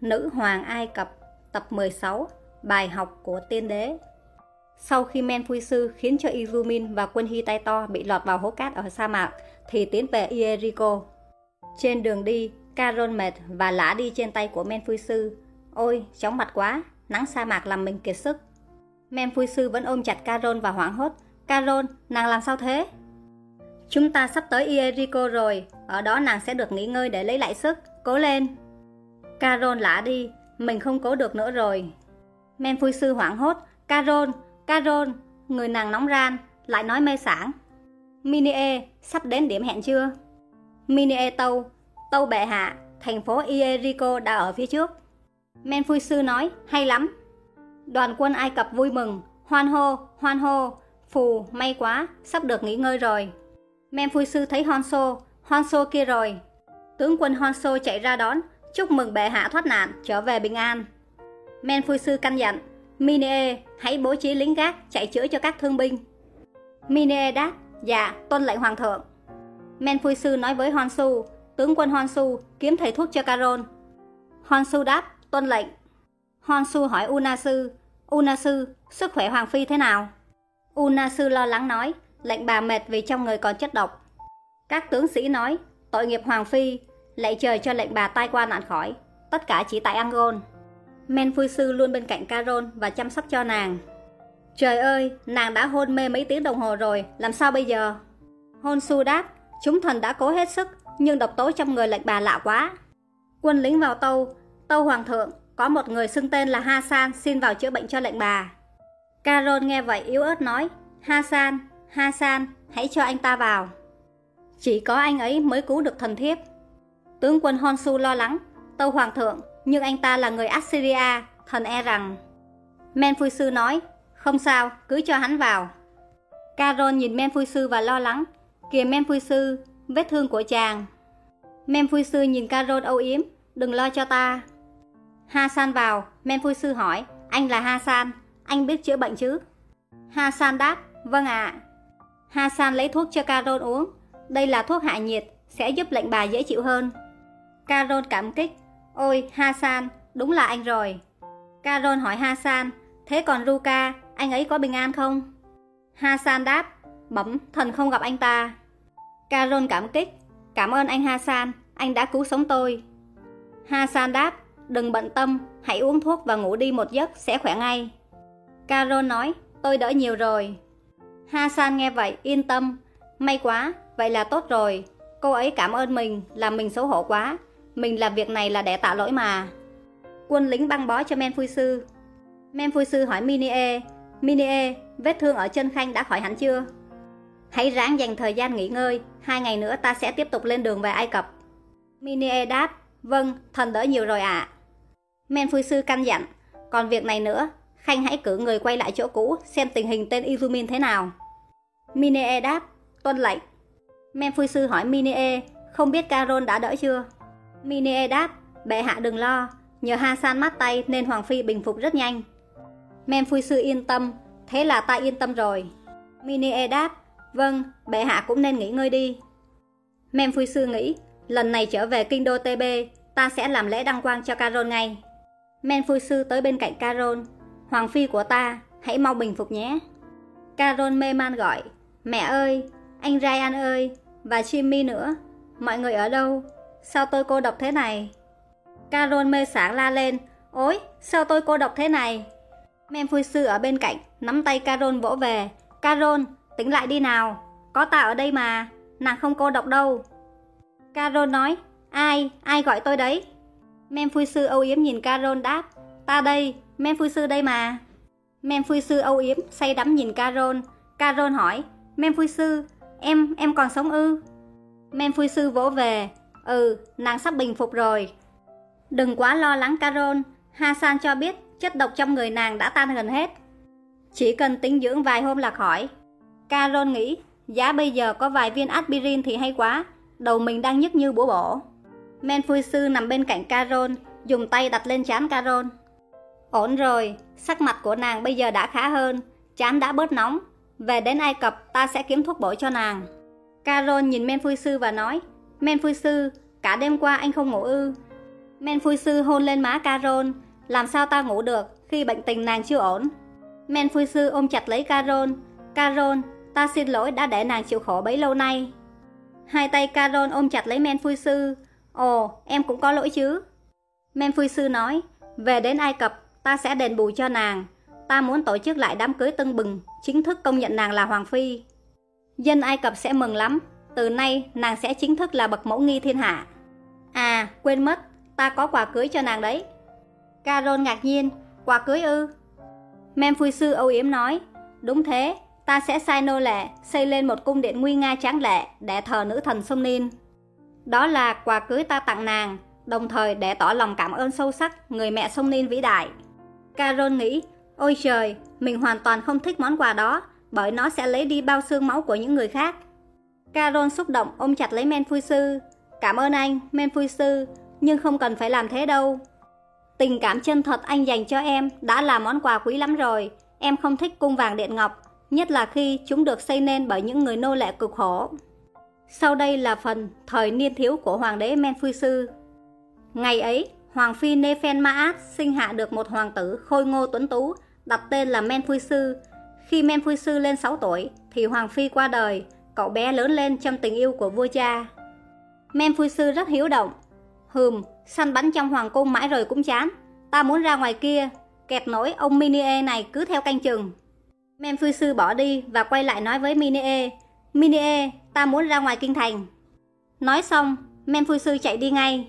Nữ hoàng Ai Cập Tập 16 Bài học của tiên đế Sau khi Men Sư khiến cho Izumin và quân Hittito bị lọt vào hố cát ở sa mạc thì tiến về Ierico. Trên đường đi, Caron mệt và lã đi trên tay của Men Sư. Ôi, chóng mặt quá, nắng sa mạc làm mình kiệt sức. Men Sư vẫn ôm chặt Caron và hoảng hốt. Caron, nàng làm sao thế? Chúng ta sắp tới Ierico rồi, ở đó nàng sẽ được nghỉ ngơi để lấy lại sức. Cố lên! Carol lả đi, mình không cố được nữa rồi. Men phui sư hoảng hốt, Carol, Carol, người nàng nóng ran, lại nói mê sảng. Minie, sắp đến điểm hẹn chưa? Minie tâu, tâu bệ hạ, thành phố Ierico đã ở phía trước. Men phui sư nói, hay lắm. Đoàn quân Ai Cập vui mừng, hoan hô, hoan hô, phù, may quá, sắp được nghỉ ngơi rồi. Men phui sư thấy Honso, Honso kia rồi. Tướng quân Honso chạy ra đón, Chúc mừng bệ hạ thoát nạn, trở về bình an. Men phu sư căn dặn, Minie hãy bố trí lính gác chạy chữa cho các thương binh. Minie đáp, dạ, tuân lệnh hoàng thượng. Men phu sư nói với Hoan Su, tướng quân Hoan Su kiếm thầy thuốc cho Caron. Hoan Su đáp, tuân lệnh. Hoan Su hỏi Una Sư, Una Sư, sức khỏe Hoàng Phi thế nào? Una Sư lo lắng nói, lệnh bà mệt vì trong người còn chất độc. Các tướng sĩ nói, tội nghiệp Hoàng Phi, Lạy trời cho lệnh bà tai qua nạn khỏi. Tất cả chỉ tại Angon. Men Phu Sư luôn bên cạnh Carol và chăm sóc cho nàng. Trời ơi, nàng đã hôn mê mấy tiếng đồng hồ rồi Làm sao bây giờ? Hôn Su đáp Chúng thần đã cố hết sức Nhưng độc tố trong người lệnh bà lạ quá. Quân lính vào tâu Tâu hoàng thượng Có một người xưng tên là Hasan Xin vào chữa bệnh cho lệnh bà. Carol nghe vậy yếu ớt nói Hasan, Hasan, hãy cho anh ta vào. Chỉ có anh ấy mới cứu được thần thiếp. Tướng quân Honsu lo lắng, tâu hoàng thượng, nhưng anh ta là người Assyria, thần e rằng. Men Phu Sư nói, không sao, cứ cho hắn vào. Caron nhìn Men Phu Sư và lo lắng, kìa Men Phu Sư, vết thương của chàng. Men Phu Sư nhìn Caron âu yếm, đừng lo cho ta. Hasan vào, Men Phu Sư hỏi, anh là Hasan, anh biết chữa bệnh chứ? Hasan đáp, vâng ạ. Hasan lấy thuốc cho Caron uống, đây là thuốc hạ nhiệt, sẽ giúp lệnh bà dễ chịu hơn. Carol cảm kích. Ôi, Hasan, đúng là anh rồi. Carol hỏi Hasan, thế còn Ruka, anh ấy có bình an không? Hasan đáp, bẩm, thần không gặp anh ta. Carol cảm kích, cảm ơn anh Hasan, anh đã cứu sống tôi. Hasan đáp, đừng bận tâm, hãy uống thuốc và ngủ đi một giấc sẽ khỏe ngay. Carol nói, tôi đỡ nhiều rồi. Hasan nghe vậy, yên tâm, may quá, vậy là tốt rồi. Cô ấy cảm ơn mình, làm mình xấu hổ quá, mình làm việc này là để tạ lỗi mà Quân lính băng bó cho Men Phui Sư Men Phui Sư hỏi Minie Minie, vết thương ở chân Khanh đã khỏi hẳn chưa? Hãy ráng dành thời gian nghỉ ngơi Hai ngày nữa ta sẽ tiếp tục lên đường về Ai Cập Minie đáp Vâng, thần đỡ nhiều rồi ạ à. Men Phui Sư căn dặn Còn việc này nữa Khanh hãy cử người quay lại chỗ cũ Xem tình hình tên Izumin thế nào Minie đáp Tuân lệnh Men Phui Sư hỏi Minie Không biết Caron đã đỡ chưa? Minie đáp, bệ hạ đừng lo, nhờ Hasan mát tay nên Hoàng Phi bình phục rất nhanh. Memphui sư yên tâm, thế là ta yên tâm rồi. Minie đáp, vâng, bệ hạ cũng nên nghỉ ngơi đi. Memphui sư nghĩ, lần này trở về kinh đô TB, ta sẽ làm lễ đăng quang cho Caron ngay. Memphui sư tới bên cạnh Caron, Hoàng Phi của ta, hãy mau bình phục nhé. Caron mê man gọi, mẹ ơi, anh Ryan ơi, và Jimmy nữa, mọi người ở đâu? Sao tôi cô độc thế này? Carol mê sảng la lên Ôi, sao tôi cô độc thế này? Mem phui sư ở bên cạnh Nắm tay Carol vỗ về Carol, tính lại đi nào Có ta ở đây mà Nàng không cô độc đâu Carol nói Ai, ai gọi tôi đấy? Mem phui sư âu yếm nhìn Carol đáp Ta đây, Mem phui sư đây mà Mem phui sư âu yếm say đắm nhìn Carol Carol hỏi Mem phui sư, em, em còn sống ư? Mem phui sư vỗ về Ừ, nàng sắp bình phục rồi. Đừng quá lo lắng Carol, Hasan cho biết chất độc trong người nàng đã tan gần hết. Chỉ cần tính dưỡng vài hôm là khỏi. Carol nghĩ, giá bây giờ có vài viên aspirin thì hay quá, đầu mình đang nhức như búa bổ. Men phui sư nằm bên cạnh Carol, dùng tay đặt lên trán Carol. Ổn rồi, sắc mặt của nàng bây giờ đã khá hơn, chán đã bớt nóng. Về đến Ai Cập ta sẽ kiếm thuốc bổ cho nàng. Carol nhìn Men phui sư và nói, Men phu sư, cả đêm qua anh không ngủ ư. Men Phu Sư hôn lên má Carol, làm sao ta ngủ được khi bệnh tình nàng chưa ổn. Men Phu Sư ôm chặt lấy Carol. Carol, ta xin lỗi đã để nàng chịu khổ bấy lâu nay. Hai tay Carol ôm chặt lấy Men Phu Sư. Ồ, em cũng có lỗi chứ. Men Phu Sư nói, về đến Ai Cập, ta sẽ đền bù cho nàng. Ta muốn tổ chức lại đám cưới tưng bừng, chính thức công nhận nàng là Hoàng Phi. Dân Ai Cập sẽ mừng lắm, từ nay nàng sẽ chính thức là bậc mẫu nghi thiên hạ. À, quên mất, ta có quà cưới cho nàng đấy. Carol ngạc nhiên, quà cưới ư? Men Sư âu yếm nói, đúng thế, ta sẽ sai nô lệ xây lên một cung điện nguy nga tráng lệ để thờ nữ thần sông Nin. Đó là quà cưới ta tặng nàng, đồng thời để tỏ lòng cảm ơn sâu sắc người mẹ sông Nin vĩ đại. Carol nghĩ, ôi trời, mình hoàn toàn không thích món quà đó, bởi nó sẽ lấy đi bao xương máu của những người khác. Carol xúc động ôm chặt lấy Men Phui Sư. Cảm ơn anh, Men Phui Sư, nhưng không cần phải làm thế đâu. Tình cảm chân thật anh dành cho em đã là món quà quý lắm rồi. Em không thích cung vàng điện ngọc, nhất là khi chúng được xây nên bởi những người nô lệ cực khổ. Sau đây là phần thời niên thiếu của hoàng đế Men Phui Sư. Ngày ấy, Hoàng phi Nefen Maat sinh hạ được một hoàng tử khôi ngô tuấn tú, đặt tên là Men Phui Sư. Khi Men Phui Sư lên 6 tuổi, thì Hoàng phi qua đời, cậu bé lớn lên trong tình yêu của vua cha. Sư rất hiếu động. Hừm, săn bắn trong hoàng cung mãi rồi cũng chán. Ta muốn ra ngoài kia, kẹt nổi ông Minie này cứ theo canh chừng. Sư bỏ đi và quay lại nói với Minie. Minie, ta muốn ra ngoài kinh thành. Nói xong, Sư chạy đi ngay.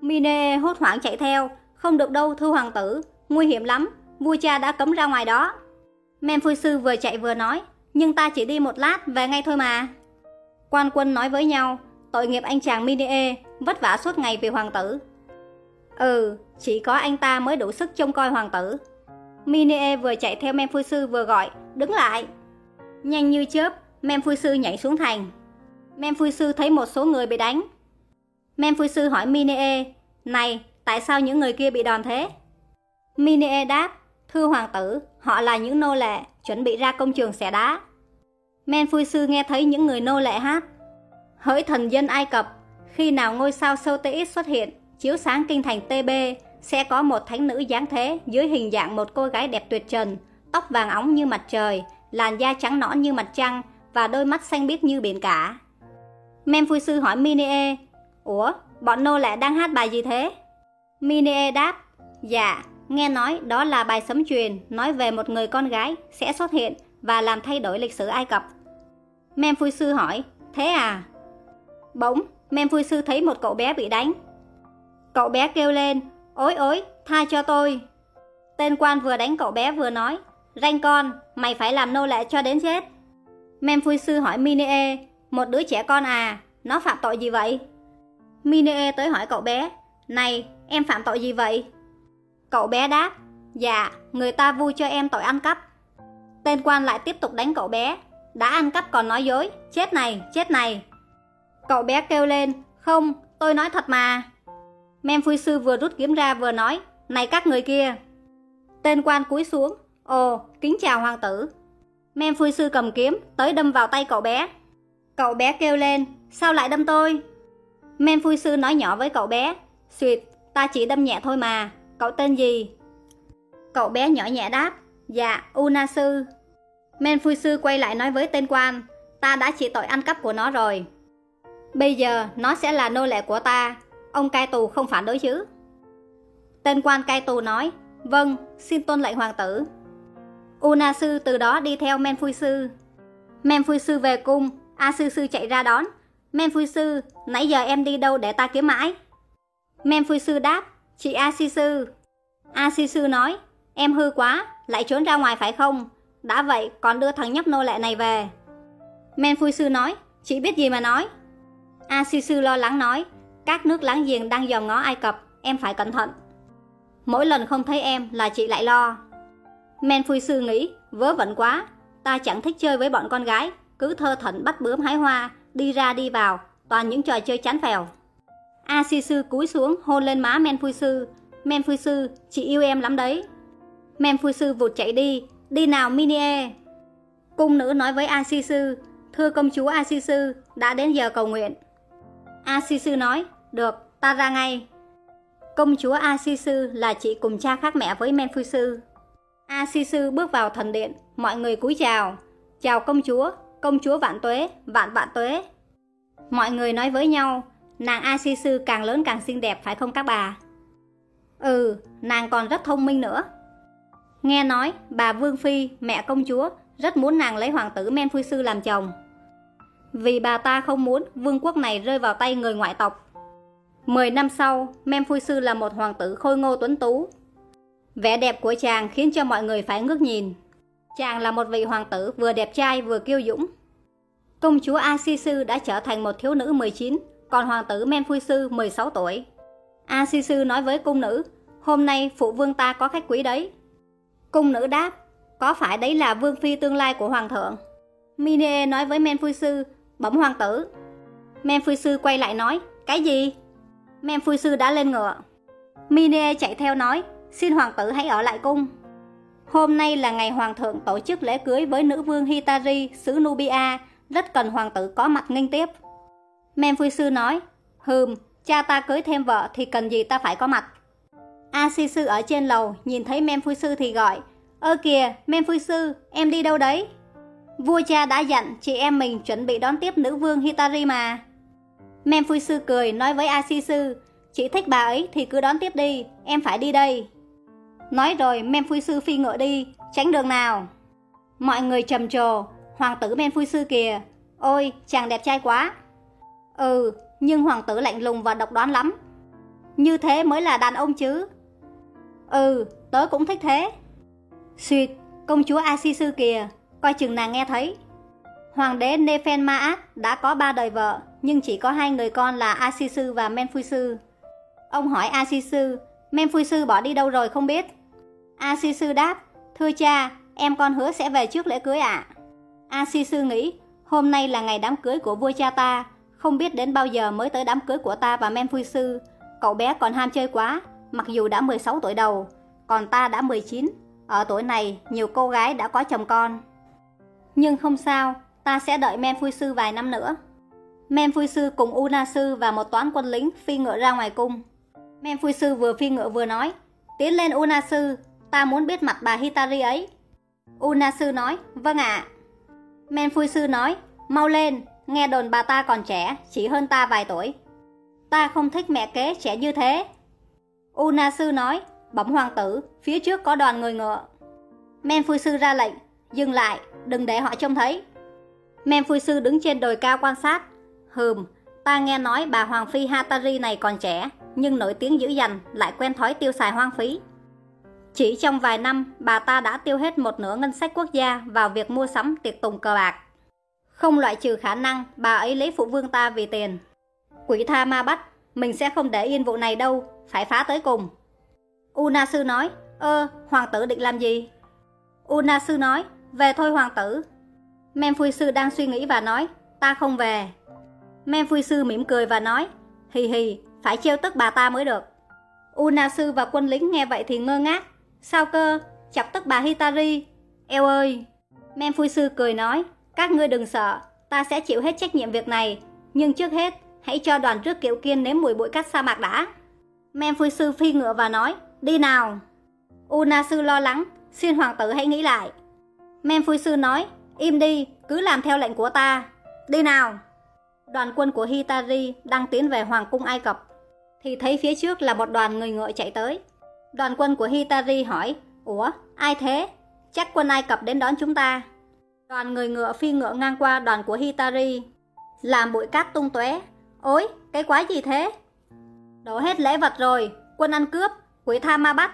Minie hốt hoảng chạy theo, không được đâu thưa hoàng tử, nguy hiểm lắm, vua cha đã cấm ra ngoài đó. Sư vừa chạy vừa nói, nhưng ta chỉ đi một lát, về ngay thôi mà. Quan quân nói với nhau, tội nghiệp anh chàng Minie, vất vả suốt ngày vì hoàng tử. Ừ, chỉ có anh ta mới đủ sức trông coi hoàng tử. Minie vừa chạy theo Men Sư vừa gọi, đứng lại. Nhanh như chớp, Men Sư nhảy xuống thành. Men Sư thấy một số người bị đánh, Men Sư hỏi Minie, này, tại sao những người kia bị đòn thế? Minie đáp, thưa hoàng tử, họ là những nô lệ, chuẩn bị ra công trường xẻ đá. Men Phui Sư nghe thấy những người nô lệ hát. Hỡi thần dân Ai Cập, khi nào ngôi sao Soteis xuất hiện, chiếu sáng kinh thành TB, sẽ có một thánh nữ dáng thế dưới hình dạng một cô gái đẹp tuyệt trần, tóc vàng óng như mặt trời, làn da trắng nõn như mặt trăng và đôi mắt xanh biếc như biển cả. Men Phui Sư hỏi Minee, Ủa, bọn nô lệ đang hát bài gì thế? Minie đáp, dạ, nghe nói đó là bài sấm truyền nói về một người con gái sẽ xuất hiện và làm thay đổi lịch sử Ai Cập. Sư hỏi, thế à? Bỗng, Sư thấy một cậu bé bị đánh. Cậu bé kêu lên, ối ối, tha cho tôi. Tên quan vừa đánh cậu bé vừa nói, ranh con, mày phải làm nô lệ cho đến chết. Sư hỏi Minie, e, một đứa trẻ con à, nó phạm tội gì vậy? Minie e tới hỏi cậu bé, Này, em phạm tội gì vậy? Cậu bé đáp, Dạ, người ta vui cho em tội ăn cắp. Tên quan lại tiếp tục đánh cậu bé, đã ăn cắp còn nói dối, chết này, chết này. Cậu bé kêu lên, không, tôi nói thật mà. Mem sư vừa rút kiếm ra vừa nói, này các người kia. Tên quan cúi xuống, ồ, kính chào hoàng tử. Mem sư cầm kiếm, tới đâm vào tay cậu bé. Cậu bé kêu lên, sao lại đâm tôi? Men Sư nói nhỏ với cậu bé, Xuyệt, ta chỉ đâm nhẹ thôi mà, cậu tên gì? Cậu bé nhỏ nhẹ đáp, dạ, Unasu. Men Phu Sư quay lại nói với tên quan, ta đã chỉ tội ăn cắp của nó rồi. Bây giờ nó sẽ là nô lệ của ta, ông cai tù không phản đối chứ? Tên quan cai tù nói, vâng, xin tôn lệnh hoàng tử. Una Sư từ đó đi theo Men Phu Sư. Men Phu Sư về cung, A Sư Sư chạy ra đón, Men Phu Sư, nãy giờ em đi đâu để ta kiếm mãi? Men Phu Sư đáp, chị A Si Sư. A Si Sư nói, em hư quá, lại trốn ra ngoài phải không? Đã vậy còn đưa thằng nhóc nô lệ này về. Men Phui Sư nói, chị biết gì mà nói? A Si Sư lo lắng nói, các nước láng giềng đang dòm ngó Ai Cập, em phải cẩn thận. Mỗi lần không thấy em là chị lại lo. Men Phui Sư nghĩ, vớ vẩn quá, ta chẳng thích chơi với bọn con gái, cứ thơ thẩn bắt bướm hái hoa, đi ra đi vào, toàn những trò chơi chán phèo. A Si Sư cúi xuống hôn lên má Men Phui Sư. Men Phui Sư, chị yêu em lắm đấy. Men Phui Sư vụt chạy đi, đi nào Minie. Cung nữ nói với A Si Sư, thưa công chúa A Si Sư, đã đến giờ cầu nguyện. A Si Sư nói, được, ta ra ngay. Công chúa A Si Sư là chị cùng cha khác mẹ với Men Phui Sư. A Si Sư bước vào thần điện, mọi người cúi chào. Chào công chúa, công chúa vạn tuế, vạn vạn tuế. Mọi người nói với nhau, nàng Asisu càng lớn càng xinh đẹp phải không các bà? Ừ, nàng còn rất thông minh nữa. Nghe nói, bà Vương Phi, mẹ công chúa, rất muốn nàng lấy hoàng tử Menfusu làm chồng. Vì bà ta không muốn vương quốc này rơi vào tay người ngoại tộc. Mười năm sau, Menfusu là một hoàng tử khôi ngô tuấn tú. Vẻ đẹp của chàng khiến cho mọi người phải ngước nhìn. Chàng là một vị hoàng tử vừa đẹp trai vừa kiêu dũng. Công chúa Asisu đã trở thành một thiếu nữ 19, còn hoàng tử Menfusu 16 tuổi. a sư sư nói với cung nữ, hôm nay phụ vương ta có khách quý đấy. Cung nữ đáp, có phải đấy là vương phi tương lai của hoàng thượng? Minie nói với Menfusu, bẩm hoàng tử. Menfusu quay lại nói, cái gì? Menfusu đã lên ngựa. Minie chạy theo nói, xin hoàng tử hãy ở lại cung. Hôm nay là ngày hoàng thượng tổ chức lễ cưới với nữ vương Hitari, xứ Nubia, rất cần hoàng tử có mặt nghênh tiếp. Men Phu sư nói, hừm, cha ta cưới thêm vợ thì cần gì ta phải có mặt. A Si sư ở trên lầu nhìn thấy Men Phu sư thì gọi, ơ kìa, Men Phu sư, em đi đâu đấy? Vua cha đã dặn chị em mình chuẩn bị đón tiếp nữ vương Hitari mà. Men Phu sư cười nói với A Si sư: chị thích bà ấy thì cứ đón tiếp đi, em phải đi đây. Nói rồi Men Phu sư phi ngựa đi, tránh đường nào. Mọi người trầm trồ, hoàng tử Men Phu sư kìa, ôi chàng đẹp trai quá. Ừ, nhưng hoàng tử lạnh lùng và độc đoán lắm. Như thế mới là đàn ông chứ. Ừ, tớ cũng thích thế. Xuyệt, công chúa Asisu kìa, coi chừng nàng nghe thấy. Hoàng đế Nefen Maat đã có ba đời vợ, nhưng chỉ có hai người con là Asisu và Menfuisu Ông hỏi Asisu, Menfuisu bỏ đi đâu rồi không biết? Asisu đáp, thưa cha, em con hứa sẽ về trước lễ cưới ạ. À? Asisu nghĩ, hôm nay là ngày đám cưới của vua cha ta, không biết đến bao giờ mới tới đám cưới của ta và Men Phui Sư Cậu bé còn ham chơi quá, mặc dù đã 16 tuổi đầu, còn ta đã 19. Ở tuổi này, nhiều cô gái đã có chồng con. Nhưng không sao, ta sẽ đợi Men Phui Sư vài năm nữa. Men Phui Sư cùng Una Sư và một toán quân lính phi ngựa ra ngoài cung. Men Phui Sư vừa phi ngựa vừa nói, tiến lên Una Sư ta muốn biết mặt bà Hitari ấy. Una Sư nói, vâng ạ. À. sư nói, mau lên, nghe đồn bà ta còn trẻ, chỉ hơn ta vài tuổi. Ta không thích mẹ kế trẻ như thế. Unasu nói, bẩm hoàng tử, phía trước có đoàn người ngựa. Men phu sư ra lệnh, dừng lại, đừng để họ trông thấy. Men phu sư đứng trên đồi cao quan sát. Hừm, ta nghe nói bà Hoàng Phi Hatari này còn trẻ, nhưng nổi tiếng dữ dằn, lại quen thói tiêu xài hoang phí. Chỉ trong vài năm, bà ta đã tiêu hết một nửa ngân sách quốc gia vào việc mua sắm tiệc tùng cờ bạc. Không loại trừ khả năng bà ấy lấy phụ vương ta vì tiền. Quỷ tha ma bắt, mình sẽ không để yên vụ này đâu, phải phá tới cùng. Unasu nói, ơ, hoàng tử định làm gì? Unasu nói, về thôi hoàng tử. Memphui sư đang suy nghĩ và nói, ta không về. Memphui sư mỉm cười và nói, hì hì, phải trêu tức bà ta mới được. Unasu và quân lính nghe vậy thì ngơ ngác. Sao cơ, chọc tức bà Hitari. Eo ơi! Memphui sư cười nói, các ngươi đừng sợ, ta sẽ chịu hết trách nhiệm việc này. Nhưng trước hết, hãy cho đoàn trước kiệu kiên nếm mùi bụi cát sa mạc đã. Memphui sư phi ngựa và nói, đi nào. Unasu lo lắng, xin hoàng tử hãy nghĩ lại. Memphui sư nói, im đi, cứ làm theo lệnh của ta. Đi nào. Đoàn quân của Hitari đang tiến về Hoàng cung Ai Cập. Thì thấy phía trước là một đoàn người ngựa chạy tới. Đoàn quân của Hitari hỏi, Ủa, ai thế? Chắc quân Ai Cập đến đón chúng ta. Đoàn người ngựa phi ngựa ngang qua đoàn của Hitari. Làm bụi cát tung tóe. Ôi, cái quái gì thế? Đổ hết lễ vật rồi, quân ăn cướp, quỷ tha ma bắt.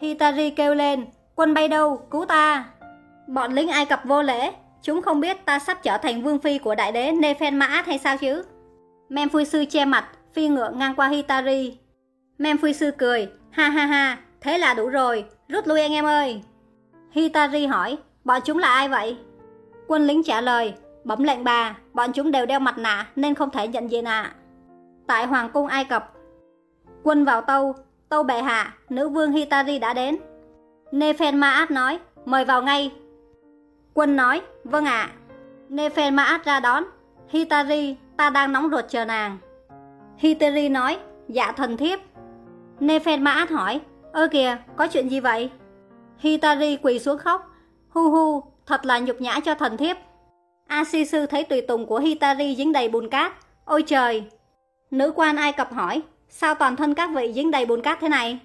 Hitari kêu lên, quân bay đâu, cứu ta. Bọn lính Ai Cập vô lễ, chúng không biết ta sắp trở thành vương phi của đại đế Nefen Mã hay sao chứ? Memphui sư che mặt, phi ngựa ngang qua Hitari. Memphui sư cười, ha ha ha, thế là đủ rồi, rút lui anh em ơi. Hitari hỏi, bọn chúng là ai vậy? Quân lính trả lời, bấm lệnh bà, bọn chúng đều đeo mặt nạ nên không thể nhận diện ạ. À. Tại Hoàng cung Ai Cập, quân vào tâu, tâu bệ hạ, nữ vương Hitari đã đến. Nefen Ma'at nói, mời vào ngay, Quân nói, vâng ạ. À. Nefen Maat ra đón. Hitari, ta đang nóng ruột chờ nàng. Hitari nói, dạ thần thiếp. Nefen Maat hỏi, ơ kìa, có chuyện gì vậy? Hitari quỳ xuống khóc, hu hu, thật là nhục nhã cho thần thiếp. a sư sư thấy tùy tùng của Hitari dính đầy bùn cát, ôi trời! Nữ quan Ai Cập hỏi, sao toàn thân các vị dính đầy bùn cát thế này?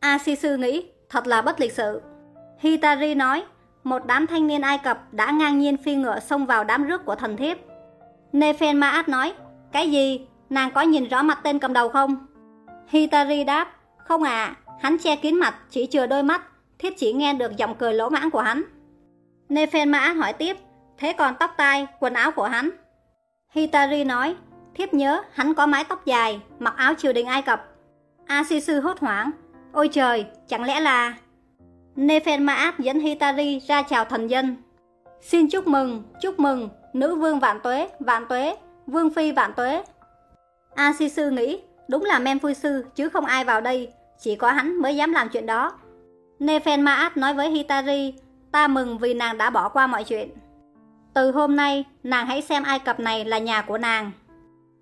a sư sư nghĩ, thật là bất lịch sự. Hitari nói, một đám thanh niên Ai Cập đã ngang nhiên phi ngựa xông vào đám rước của thần thiếp. Nefen Maat nói, cái gì? Nàng có nhìn rõ mặt tên cầm đầu không? Hitari đáp, không à, hắn che kín mặt, chỉ chừa đôi mắt, thiếp chỉ nghe được giọng cười lỗ mãng của hắn. Nephen Mã hỏi tiếp, thế còn tóc tai, quần áo của hắn? Hitari nói, thiếp nhớ hắn có mái tóc dài, mặc áo triều đình Ai Cập. Asisu hốt hoảng, ôi trời, chẳng lẽ là... Nephen Mã dẫn Hitari ra chào thần dân. Xin chúc mừng, chúc mừng, nữ vương vạn tuế, vạn tuế, vương phi vạn tuế. A nghĩ, đúng là men sư chứ không ai vào đây, chỉ có hắn mới dám làm chuyện đó. Nephen Maat nói với Hitari, ta mừng vì nàng đã bỏ qua mọi chuyện. Từ hôm nay, nàng hãy xem Ai Cập này là nhà của nàng.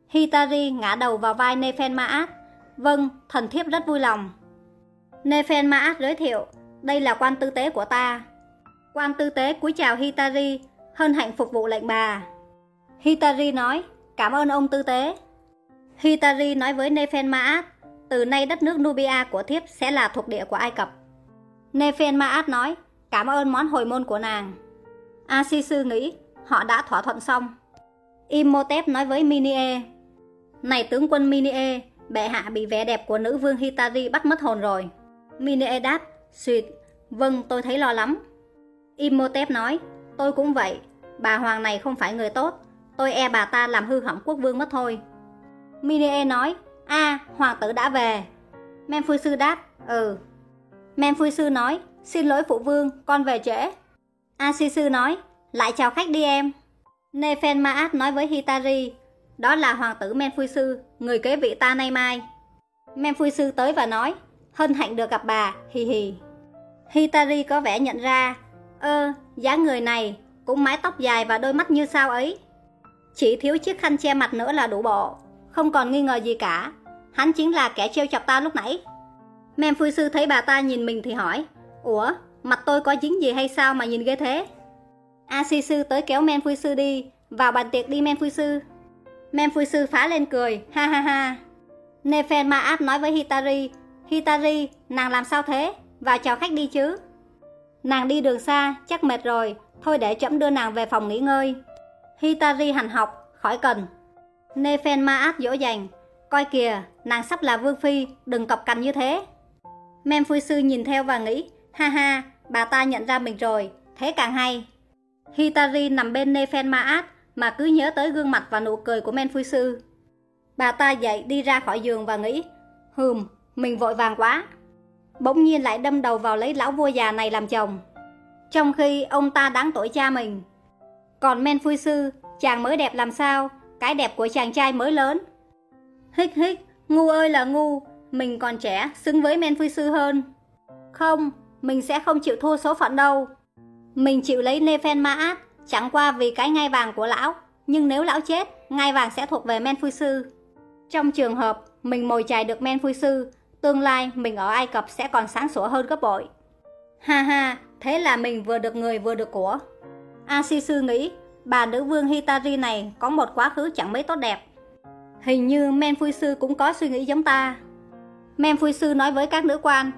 Hitari ngã đầu vào vai Nefenmaat. Vâng, thần thiếp rất vui lòng. Nefenmaat giới thiệu, đây là quan tư tế của ta. Quan tư tế cúi chào Hitari, hân hạnh phục vụ lệnh bà. Hitari nói, cảm ơn ông tư tế. Hitari nói với Nefenmaat, từ nay đất nước Nubia của thiếp sẽ là thuộc địa của Ai Cập. Nefenmaat nói, cảm ơn món hồi môn của nàng. Asisu nghĩ, họ đã thỏa thuận xong. Imhotep nói với Minie, này tướng quân Minie, bệ hạ bị vẻ đẹp của nữ vương Hitari bắt mất hồn rồi. Minie đáp, suyệt, vâng tôi thấy lo lắm. Imhotep nói, tôi cũng vậy, bà hoàng này không phải người tốt, tôi e bà ta làm hư hỏng quốc vương mất thôi. Minie nói, a hoàng tử đã về. Menphui sư đáp, ừ. Menphui sư nói, xin lỗi phụ vương, con về trễ. Asisu nói, lại chào khách đi em. Nefen Maat nói với Hitari, đó là hoàng tử Menphui sư, người kế vị ta nay mai. Menphui sư tới và nói, hân hạnh được gặp bà, hì hì. Hitari có vẻ nhận ra, ơ, dáng người này, cũng mái tóc dài và đôi mắt như sao ấy. Chỉ thiếu chiếc khăn che mặt nữa là đủ bộ, không còn nghi ngờ gì cả. Hắn chính là kẻ trêu chọc ta lúc nãy. Menphui sư thấy bà ta nhìn mình thì hỏi, ủa, mặt tôi có dính gì hay sao mà nhìn ghê thế? A Si sư tới kéo men phui sư đi, vào bàn tiệc đi men phui sư. Men phui sư phá lên cười, ha ha ha. Nephen Maat nói với Hitari, Hitari, nàng làm sao thế? Vào chào khách đi chứ. Nàng đi đường xa, chắc mệt rồi, thôi để chậm đưa nàng về phòng nghỉ ngơi. Hitari hành học, khỏi cần. Nephen Maat dỗ dành, coi kìa, nàng sắp là vương phi, đừng cọc cành như thế. Men phui sư nhìn theo và nghĩ, ha ha, bà ta nhận ra mình rồi, thế càng hay. Hitari nằm bên Nefen Maat mà cứ nhớ tới gương mặt và nụ cười của Menphui sư. Bà ta dậy đi ra khỏi giường và nghĩ, hừm, mình vội vàng quá. Bỗng nhiên lại đâm đầu vào lấy lão vua già này làm chồng. Trong khi ông ta đáng tuổi cha mình. Còn Menphui sư, chàng mới đẹp làm sao, cái đẹp của chàng trai mới lớn. Hích hích, ngu ơi là ngu, mình còn trẻ, xứng với Menphui sư hơn. Không, mình sẽ không chịu thua số phận đâu. Mình chịu lấy Nephen Maat, chẳng qua vì cái ngai vàng của lão, nhưng nếu lão chết, ngai vàng sẽ thuộc về men phu sư. Trong trường hợp mình mồi chài được men phu sư, tương lai mình ở Ai Cập sẽ còn sáng sủa hơn gấp bội. Ha ha, thế là mình vừa được người vừa được của. A Si Sư nghĩ, bà nữ vương Hitari này có một quá khứ chẳng mấy tốt đẹp. Hình như men phu Sư cũng có suy nghĩ giống ta. men phu Sư nói với các nữ quan,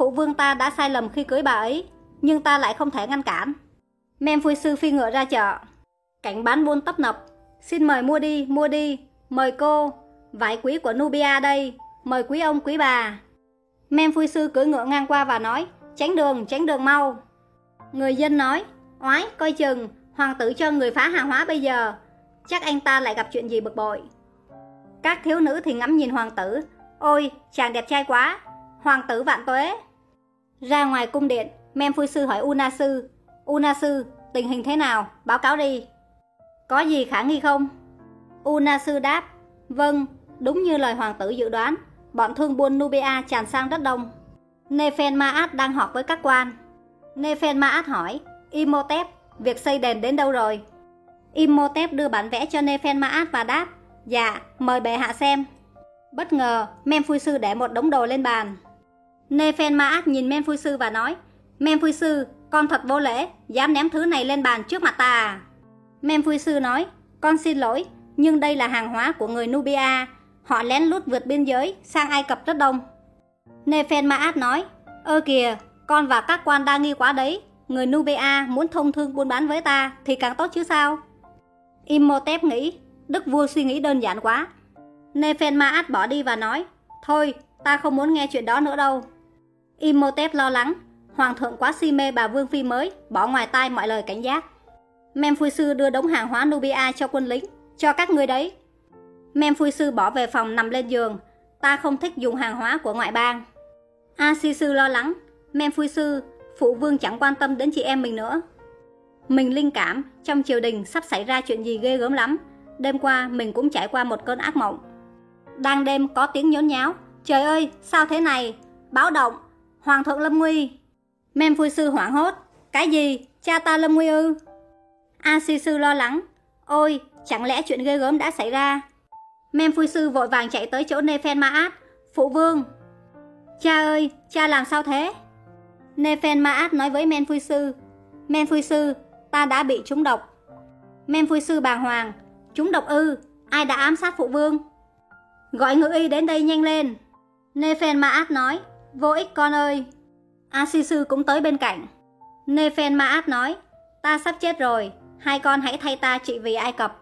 phụ vương ta đã sai lầm khi cưới bà ấy, nhưng ta lại không thể ngăn cản. Mem Menphui Sư phi ngựa ra chợ. Cảnh bán buôn tấp nập. Xin mời mua đi, mua đi. Mời cô. Vải quý của Nubia đây. Mời quý ông, quý bà. Mem Menphui Sư cưỡi ngựa ngang qua và nói, tránh đường, tránh đường mau. Người dân nói, oái, coi chừng, hoàng tử cho người phá hàng hóa bây giờ. Chắc anh ta lại gặp chuyện gì bực bội. Các thiếu nữ thì ngắm nhìn hoàng tử. Ôi, chàng đẹp trai quá. Hoàng tử vạn tuế. Ra ngoài cung điện, Men Sư hỏi Una Sư. Una Sư, tình hình thế nào? Báo cáo đi. Có gì khả nghi không? Una Sư đáp. Vâng, đúng như lời hoàng tử dự đoán. Bọn thương buôn Nubia tràn sang rất đông. Nefen Maat đang họp với các quan. Nefen Maat hỏi, Imhotep, việc xây đền đến đâu rồi? Imhotep đưa bản vẽ cho Nefen Maat và đáp, dạ, mời bệ hạ xem. Bất ngờ, Memphui sư để một đống đồ lên bàn. Nephen Maat nhìn Menphui sư và nói, Menphui sư, con thật vô lễ, dám ném thứ này lên bàn trước mặt ta à? Sư nói, con xin lỗi, nhưng đây là hàng hóa của người Nubia. Họ lén lút vượt biên giới sang Ai Cập rất đông. Nephen Maat nói, ơ kìa, con và các quan đa nghi quá đấy. Người Nubia muốn thông thương buôn bán với ta thì càng tốt chứ sao? Imhotep nghĩ, Đức vua suy nghĩ đơn giản quá. Nephen Maat bỏ đi và nói, thôi, ta không muốn nghe chuyện đó nữa đâu. Imhotep lo lắng, hoàng thượng quá si mê bà vương phi mới, bỏ ngoài tai mọi lời cảnh giác. Memphui sư đưa đống hàng hóa Nubia cho quân lính, cho các người đấy. Memphui sư bỏ về phòng nằm lên giường, ta không thích dùng hàng hóa của ngoại bang. A sư lo lắng, Memphui sư, phụ vương chẳng quan tâm đến chị em mình nữa. Mình linh cảm, trong triều đình sắp xảy ra chuyện gì ghê gớm lắm. Đêm qua mình cũng trải qua một cơn ác mộng. Đang đêm có tiếng nhốn nháo. Trời ơi, sao thế này? Báo động, Hoàng thượng lâm nguy. Mem phu sư hoảng hốt. Cái gì? Cha ta lâm nguy ư? A si sư lo lắng. Ôi, chẳng lẽ chuyện ghê gớm đã xảy ra? Mem phu sư vội vàng chạy tới chỗ Nephen Maat. Phụ vương. Cha ơi, cha làm sao thế? Nephen Maat nói với Men Phu Sư. Men Phu Sư, ta đã bị trúng độc. Men Phu Sư bàng hoàng. Trúng độc ư, ai đã ám sát phụ vương? Gọi ngự y đến đây nhanh lên. Nephen Maat nói. Vô ích con ơi. Asisu cũng tới bên cạnh. Nephen Maat nói. Ta sắp chết rồi, hai con hãy thay ta trị vì Ai Cập.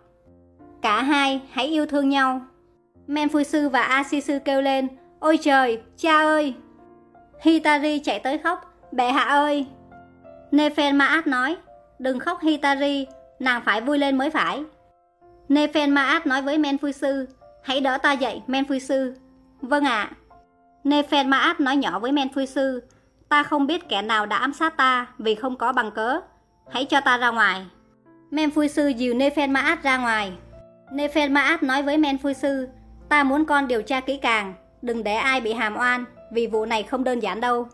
Cả hai hãy yêu thương nhau. Men Sư và Asisu kêu lên. Ôi trời, cha ơi! Hitari chạy tới khóc. Bệ hạ ơi! Nephen Maat nói. Đừng khóc Hitari, nàng phải vui lên mới phải. Nephen Maat nói với Men Sư. Hãy đỡ ta dậy, Men Sư. Vâng ạ. À. Nefen Maat nói nhỏ với Men Phu Sư. Ta không biết kẻ nào đã ám sát ta vì không có bằng cớ. Hãy cho ta ra ngoài. Men Phu Sư dìu Nefen Maat ra ngoài. Nefen Maat nói với Men Phu Sư. Ta muốn con điều tra kỹ càng, đừng để ai bị hàm oan, vì vụ này không đơn giản đâu.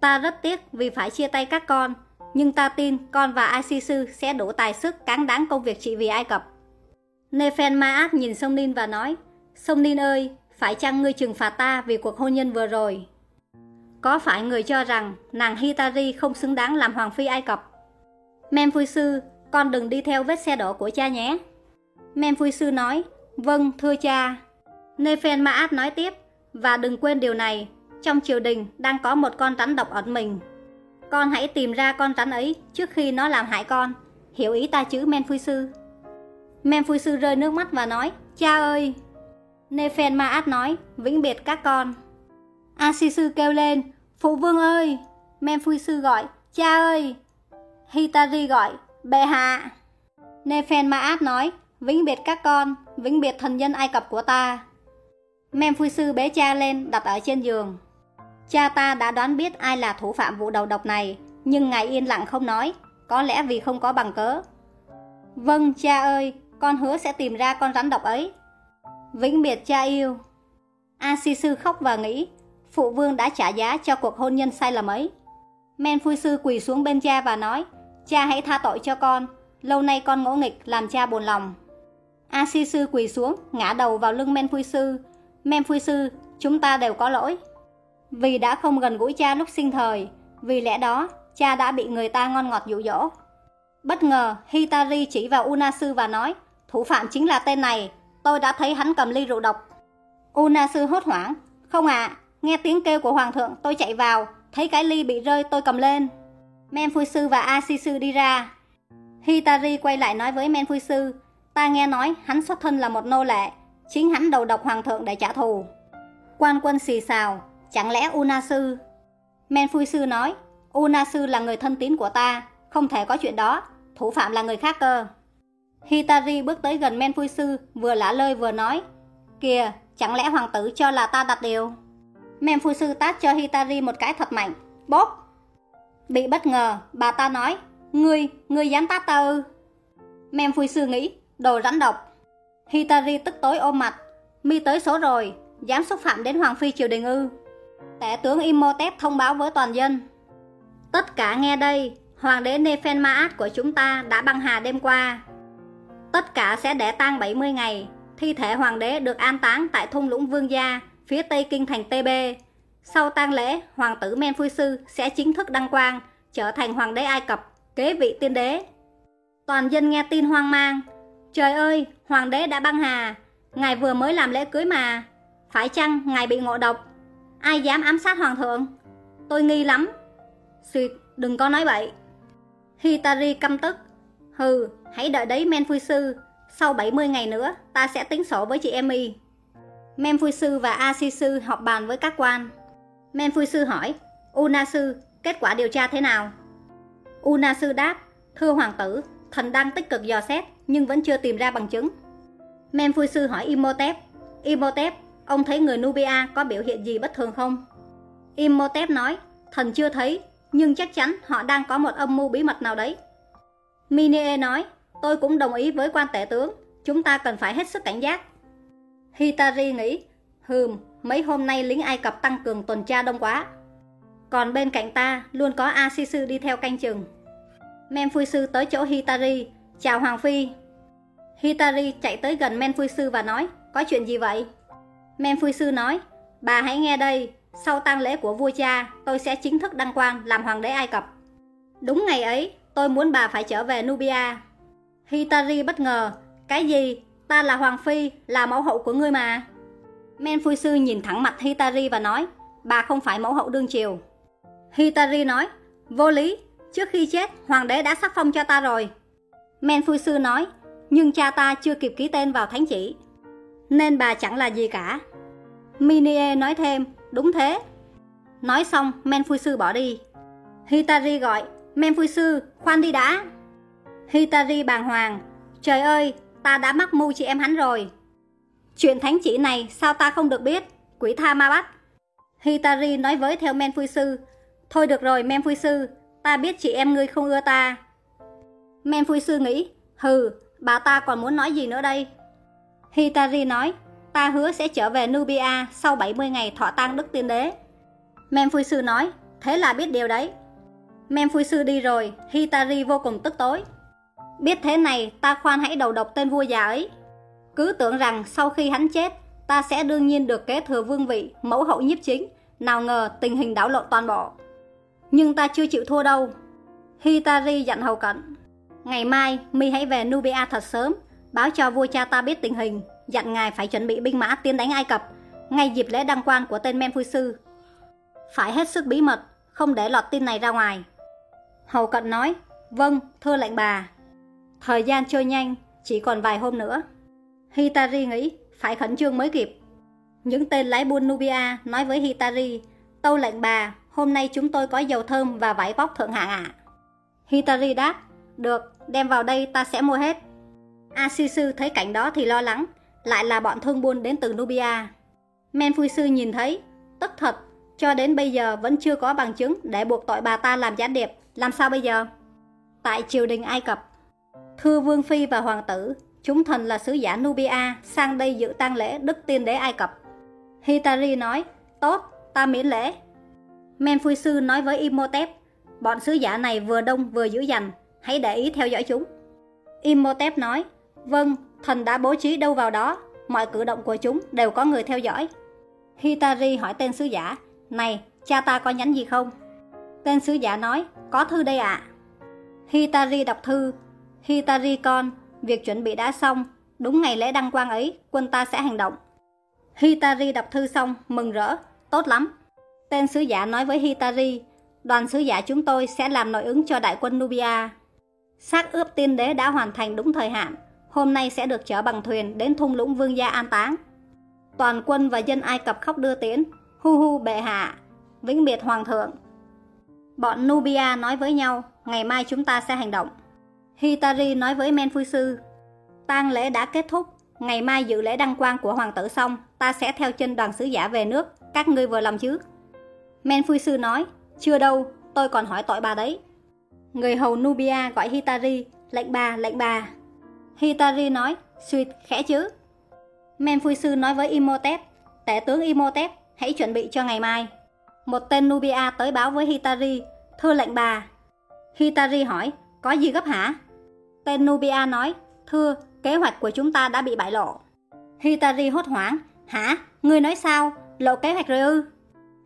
Ta rất tiếc vì phải chia tay các con, nhưng ta tin con và Ai Sư sẽ đủ tài sức cán đáng công việc trị vì Ai Cập. Nefen Maat nhìn Sông Ninh và nói, Sông Ninh ơi, phải chăng ngươi trừng phạt ta vì cuộc hôn nhân vừa rồi? Có phải người cho rằng nàng Hitari không xứng đáng làm hoàng phi Ai Cập? Sư, con đừng đi theo vết xe đổ của cha nhé. Sư nói, vâng thưa cha. Nefen Maat nói tiếp, và đừng quên điều này, trong triều đình đang có một con rắn độc ẩn mình. Con hãy tìm ra con rắn ấy trước khi nó làm hại con. Hiểu ý ta chứ Sư? Men Sư rơi nước mắt và nói, cha ơi! Nephen Maat nói, vĩnh biệt các con. Asisu kêu lên, phụ vương ơi! Men Sư gọi, cha ơi! Hitari gọi, bệ hạ! Nephen Maat nói, vĩnh biệt các con, vĩnh biệt thần nhân Ai Cập của ta. Men Sư bế cha lên đặt ở trên giường. Cha ta đã đoán biết ai là thủ phạm vụ đầu độc này, nhưng ngài yên lặng không nói, có lẽ vì không có bằng cớ. Vâng, cha ơi, con hứa sẽ tìm ra con rắn độc ấy. Vĩnh biệt cha yêu. A Si Sư khóc và nghĩ, phụ vương đã trả giá cho cuộc hôn nhân sai lầm ấy. Men Phui Sư quỳ xuống bên cha và nói, cha hãy tha tội cho con, lâu nay con ngỗ nghịch làm cha buồn lòng. A Si Sư quỳ xuống, ngã đầu vào lưng Men Phui Sư. Men Phui Sư, chúng ta đều có lỗi. Vì đã không gần gũi cha lúc sinh thời, vì lẽ đó cha đã bị người ta ngon ngọt dụ dỗ. Bất ngờ, Hitari chỉ vào Unasu và nói, thủ phạm chính là tên này, tôi đã thấy hắn cầm ly rượu độc. Unasu hốt hoảng, không ạ, nghe tiếng kêu của hoàng thượng tôi chạy vào, thấy cái ly bị rơi tôi cầm lên. men phu sư và Asisu đi ra. Hitari quay lại nói với men phu sư ta nghe nói hắn xuất thân là một nô lệ, chính hắn đầu độc hoàng thượng để trả thù. Quan quân xì xào, Chẳng lẽ Unasu? Men phu Sư nói, Unasu là người thân tín của ta, không thể có chuyện đó, thủ phạm là người khác cơ. Hitari bước tới gần Men Phui Sư, vừa lả lơi vừa nói, Kìa, chẳng lẽ hoàng tử cho là ta đặt điều? Men Phui Sư tát cho Hitari một cái thật mạnh, bóp. Bị bất ngờ, bà ta nói, Ngươi, ngươi dám tát ta ư? Men Phui Sư nghĩ, đồ rắn độc. Hitari tức tối ôm mặt, mi tới số rồi, dám xúc phạm đến Hoàng Phi triều đình ư. Tể tướng Imhotep thông báo với toàn dân. Tất cả nghe đây, hoàng đế Nefenmaat của chúng ta đã băng hà đêm qua. Tất cả sẽ để tang 70 ngày, thi thể hoàng đế được an táng tại thung lũng Vương Gia, phía tây kinh thành TB. Sau tang lễ, hoàng tử Sư sẽ chính thức đăng quang, trở thành hoàng đế Ai Cập, kế vị tiên đế. Toàn dân nghe tin hoang mang. Trời ơi, hoàng đế đã băng hà, ngài vừa mới làm lễ cưới mà. Phải chăng ngài bị ngộ độc? Ai dám ám sát hoàng thượng? Tôi nghi lắm. Xuyệt, đừng có nói bậy. Hitari căm tức. Hừ, hãy đợi đấy Sư. Sau 70 ngày nữa, ta sẽ tính sổ với chị Emmy. Sư và A Sư họp bàn với các quan. Sư hỏi, Una Sư, kết quả điều tra thế nào? Una Sư đáp, thưa hoàng tử, thần đang tích cực dò xét nhưng vẫn chưa tìm ra bằng chứng. Sư hỏi Imhotep, Imhotep, ông thấy người Nubia có biểu hiện gì bất thường không? Imhotep nói, thần chưa thấy, nhưng chắc chắn họ đang có một âm mưu bí mật nào đấy. Minie nói, tôi cũng đồng ý với quan tể tướng, chúng ta cần phải hết sức cảnh giác. Hitari nghĩ, hừm, mấy hôm nay lính Ai Cập tăng cường tuần tra đông quá. Còn bên cạnh ta luôn có Asisu đi theo canh chừng. Sư tới chỗ Hitari, chào Hoàng Phi. Hitari chạy tới gần Sư và nói, có chuyện gì vậy? Sư nói, bà hãy nghe đây, sau tang lễ của vua cha, tôi sẽ chính thức đăng quang làm hoàng đế Ai Cập. Đúng ngày ấy, tôi muốn bà phải trở về Nubia. Hitari bất ngờ, cái gì? Ta là hoàng phi, là mẫu hậu của ngươi mà. Sư nhìn thẳng mặt Hitari và nói, bà không phải mẫu hậu đương triều. Hitari nói, vô lý, trước khi chết, hoàng đế đã sắc phong cho ta rồi. Sư nói, nhưng cha ta chưa kịp ký tên vào thánh chỉ. Nên bà chẳng là gì cả. Minie nói thêm, Đúng thế. Nói xong, men Phu sư bỏ đi. Hitari gọi, men vui sư, khoan đi đã. Hitari bàng hoàng, trời ơi, ta đã mắc mưu chị em hắn rồi. Chuyện thánh chỉ này sao ta không được biết, quỷ tha ma bắt. Hitari nói với theo men vui sư, thôi được rồi men vui sư, ta biết chị em ngươi không ưa ta. Men vui sư nghĩ, hừ, bà ta còn muốn nói gì nữa đây? Hitari nói, ta hứa sẽ trở về Nubia sau 70 ngày thọ tang Đức Tiên Đế. Men vui sư nói, thế là biết điều đấy. Memphui sư đi rồi, Hitari vô cùng tức tối. Biết thế này, ta khoan hãy đầu độc tên vua già ấy. Cứ tưởng rằng sau khi hắn chết, ta sẽ đương nhiên được kế thừa vương vị, mẫu hậu nhiếp chính. Nào ngờ tình hình đảo lộn toàn bộ. Nhưng ta chưa chịu thua đâu. Hitari dặn hầu cận. Ngày mai, mi hãy về Nubia thật sớm, báo cho vua cha ta biết tình hình dặn ngài phải chuẩn bị binh mã tiến đánh Ai Cập, ngay dịp lễ đăng quang của tên Menphui Sư. Phải hết sức bí mật, không để lọt tin này ra ngoài. Hầu cận nói, vâng, thưa lệnh bà. Thời gian trôi nhanh, chỉ còn vài hôm nữa. Hitari nghĩ, phải khẩn trương mới kịp. Những tên lái buôn Nubia nói với Hitari, tâu lệnh bà, hôm nay chúng tôi có dầu thơm và vải vóc thượng hạng ạ. Hitari đáp, được, đem vào đây ta sẽ mua hết. Asisu thấy cảnh đó thì lo lắng, lại là bọn thương buôn đến từ Nubia. Men Sư nhìn thấy, tức thật, cho đến bây giờ vẫn chưa có bằng chứng để buộc tội bà ta làm gián điệp, làm sao bây giờ? Tại triều đình Ai Cập, Thưa Vương Phi và Hoàng tử, chúng thần là sứ giả Nubia sang đây dự tang lễ Đức Tiên Đế Ai Cập. Hitari nói, tốt, ta miễn lễ. Menphui Sư nói với Imhotep, bọn sứ giả này vừa đông vừa dữ dằn, hãy để ý theo dõi chúng. Imhotep nói, vâng, Thần đã bố trí đâu vào đó, mọi cử động của chúng đều có người theo dõi. Hitari hỏi tên sứ giả, này, cha ta có nhắn gì không? Tên sứ giả nói, có thư đây ạ. Hitari đọc thư, Hitari con, việc chuẩn bị đã xong, đúng ngày lễ đăng quang ấy, quân ta sẽ hành động. Hitari đọc thư xong, mừng rỡ, tốt lắm. Tên sứ giả nói với Hitari, đoàn sứ giả chúng tôi sẽ làm nội ứng cho đại quân Nubia. Xác ướp tiên đế đã hoàn thành đúng thời hạn, hôm nay sẽ được chở bằng thuyền đến thung lũng vương gia an táng. Toàn quân và dân Ai Cập khóc đưa tiễn, hu hu bệ hạ, vĩnh biệt hoàng thượng. Bọn Nubia nói với nhau, ngày mai chúng ta sẽ hành động. Hitari nói với Menphui sư, tang lễ đã kết thúc, ngày mai dự lễ đăng quang của hoàng tử xong, ta sẽ theo chân đoàn sứ giả về nước, các ngươi vừa lòng chứ? Menphui sư nói, chưa đâu, tôi còn hỏi tội bà đấy. Người hầu Nubia gọi Hitari, lệnh bà, lệnh bà. Hitari nói, suyệt khẽ chứ. Menphui sư nói với Imhotep, tể tướng Imhotep, hãy chuẩn bị cho ngày mai. Một tên Nubia tới báo với Hitari, thưa lệnh bà. Hitari hỏi, có gì gấp hả? Tên Nubia nói, thưa, kế hoạch của chúng ta đã bị bại lộ. Hitari hốt hoảng. Hả? Ngươi nói sao? Lộ kế hoạch rồi ư?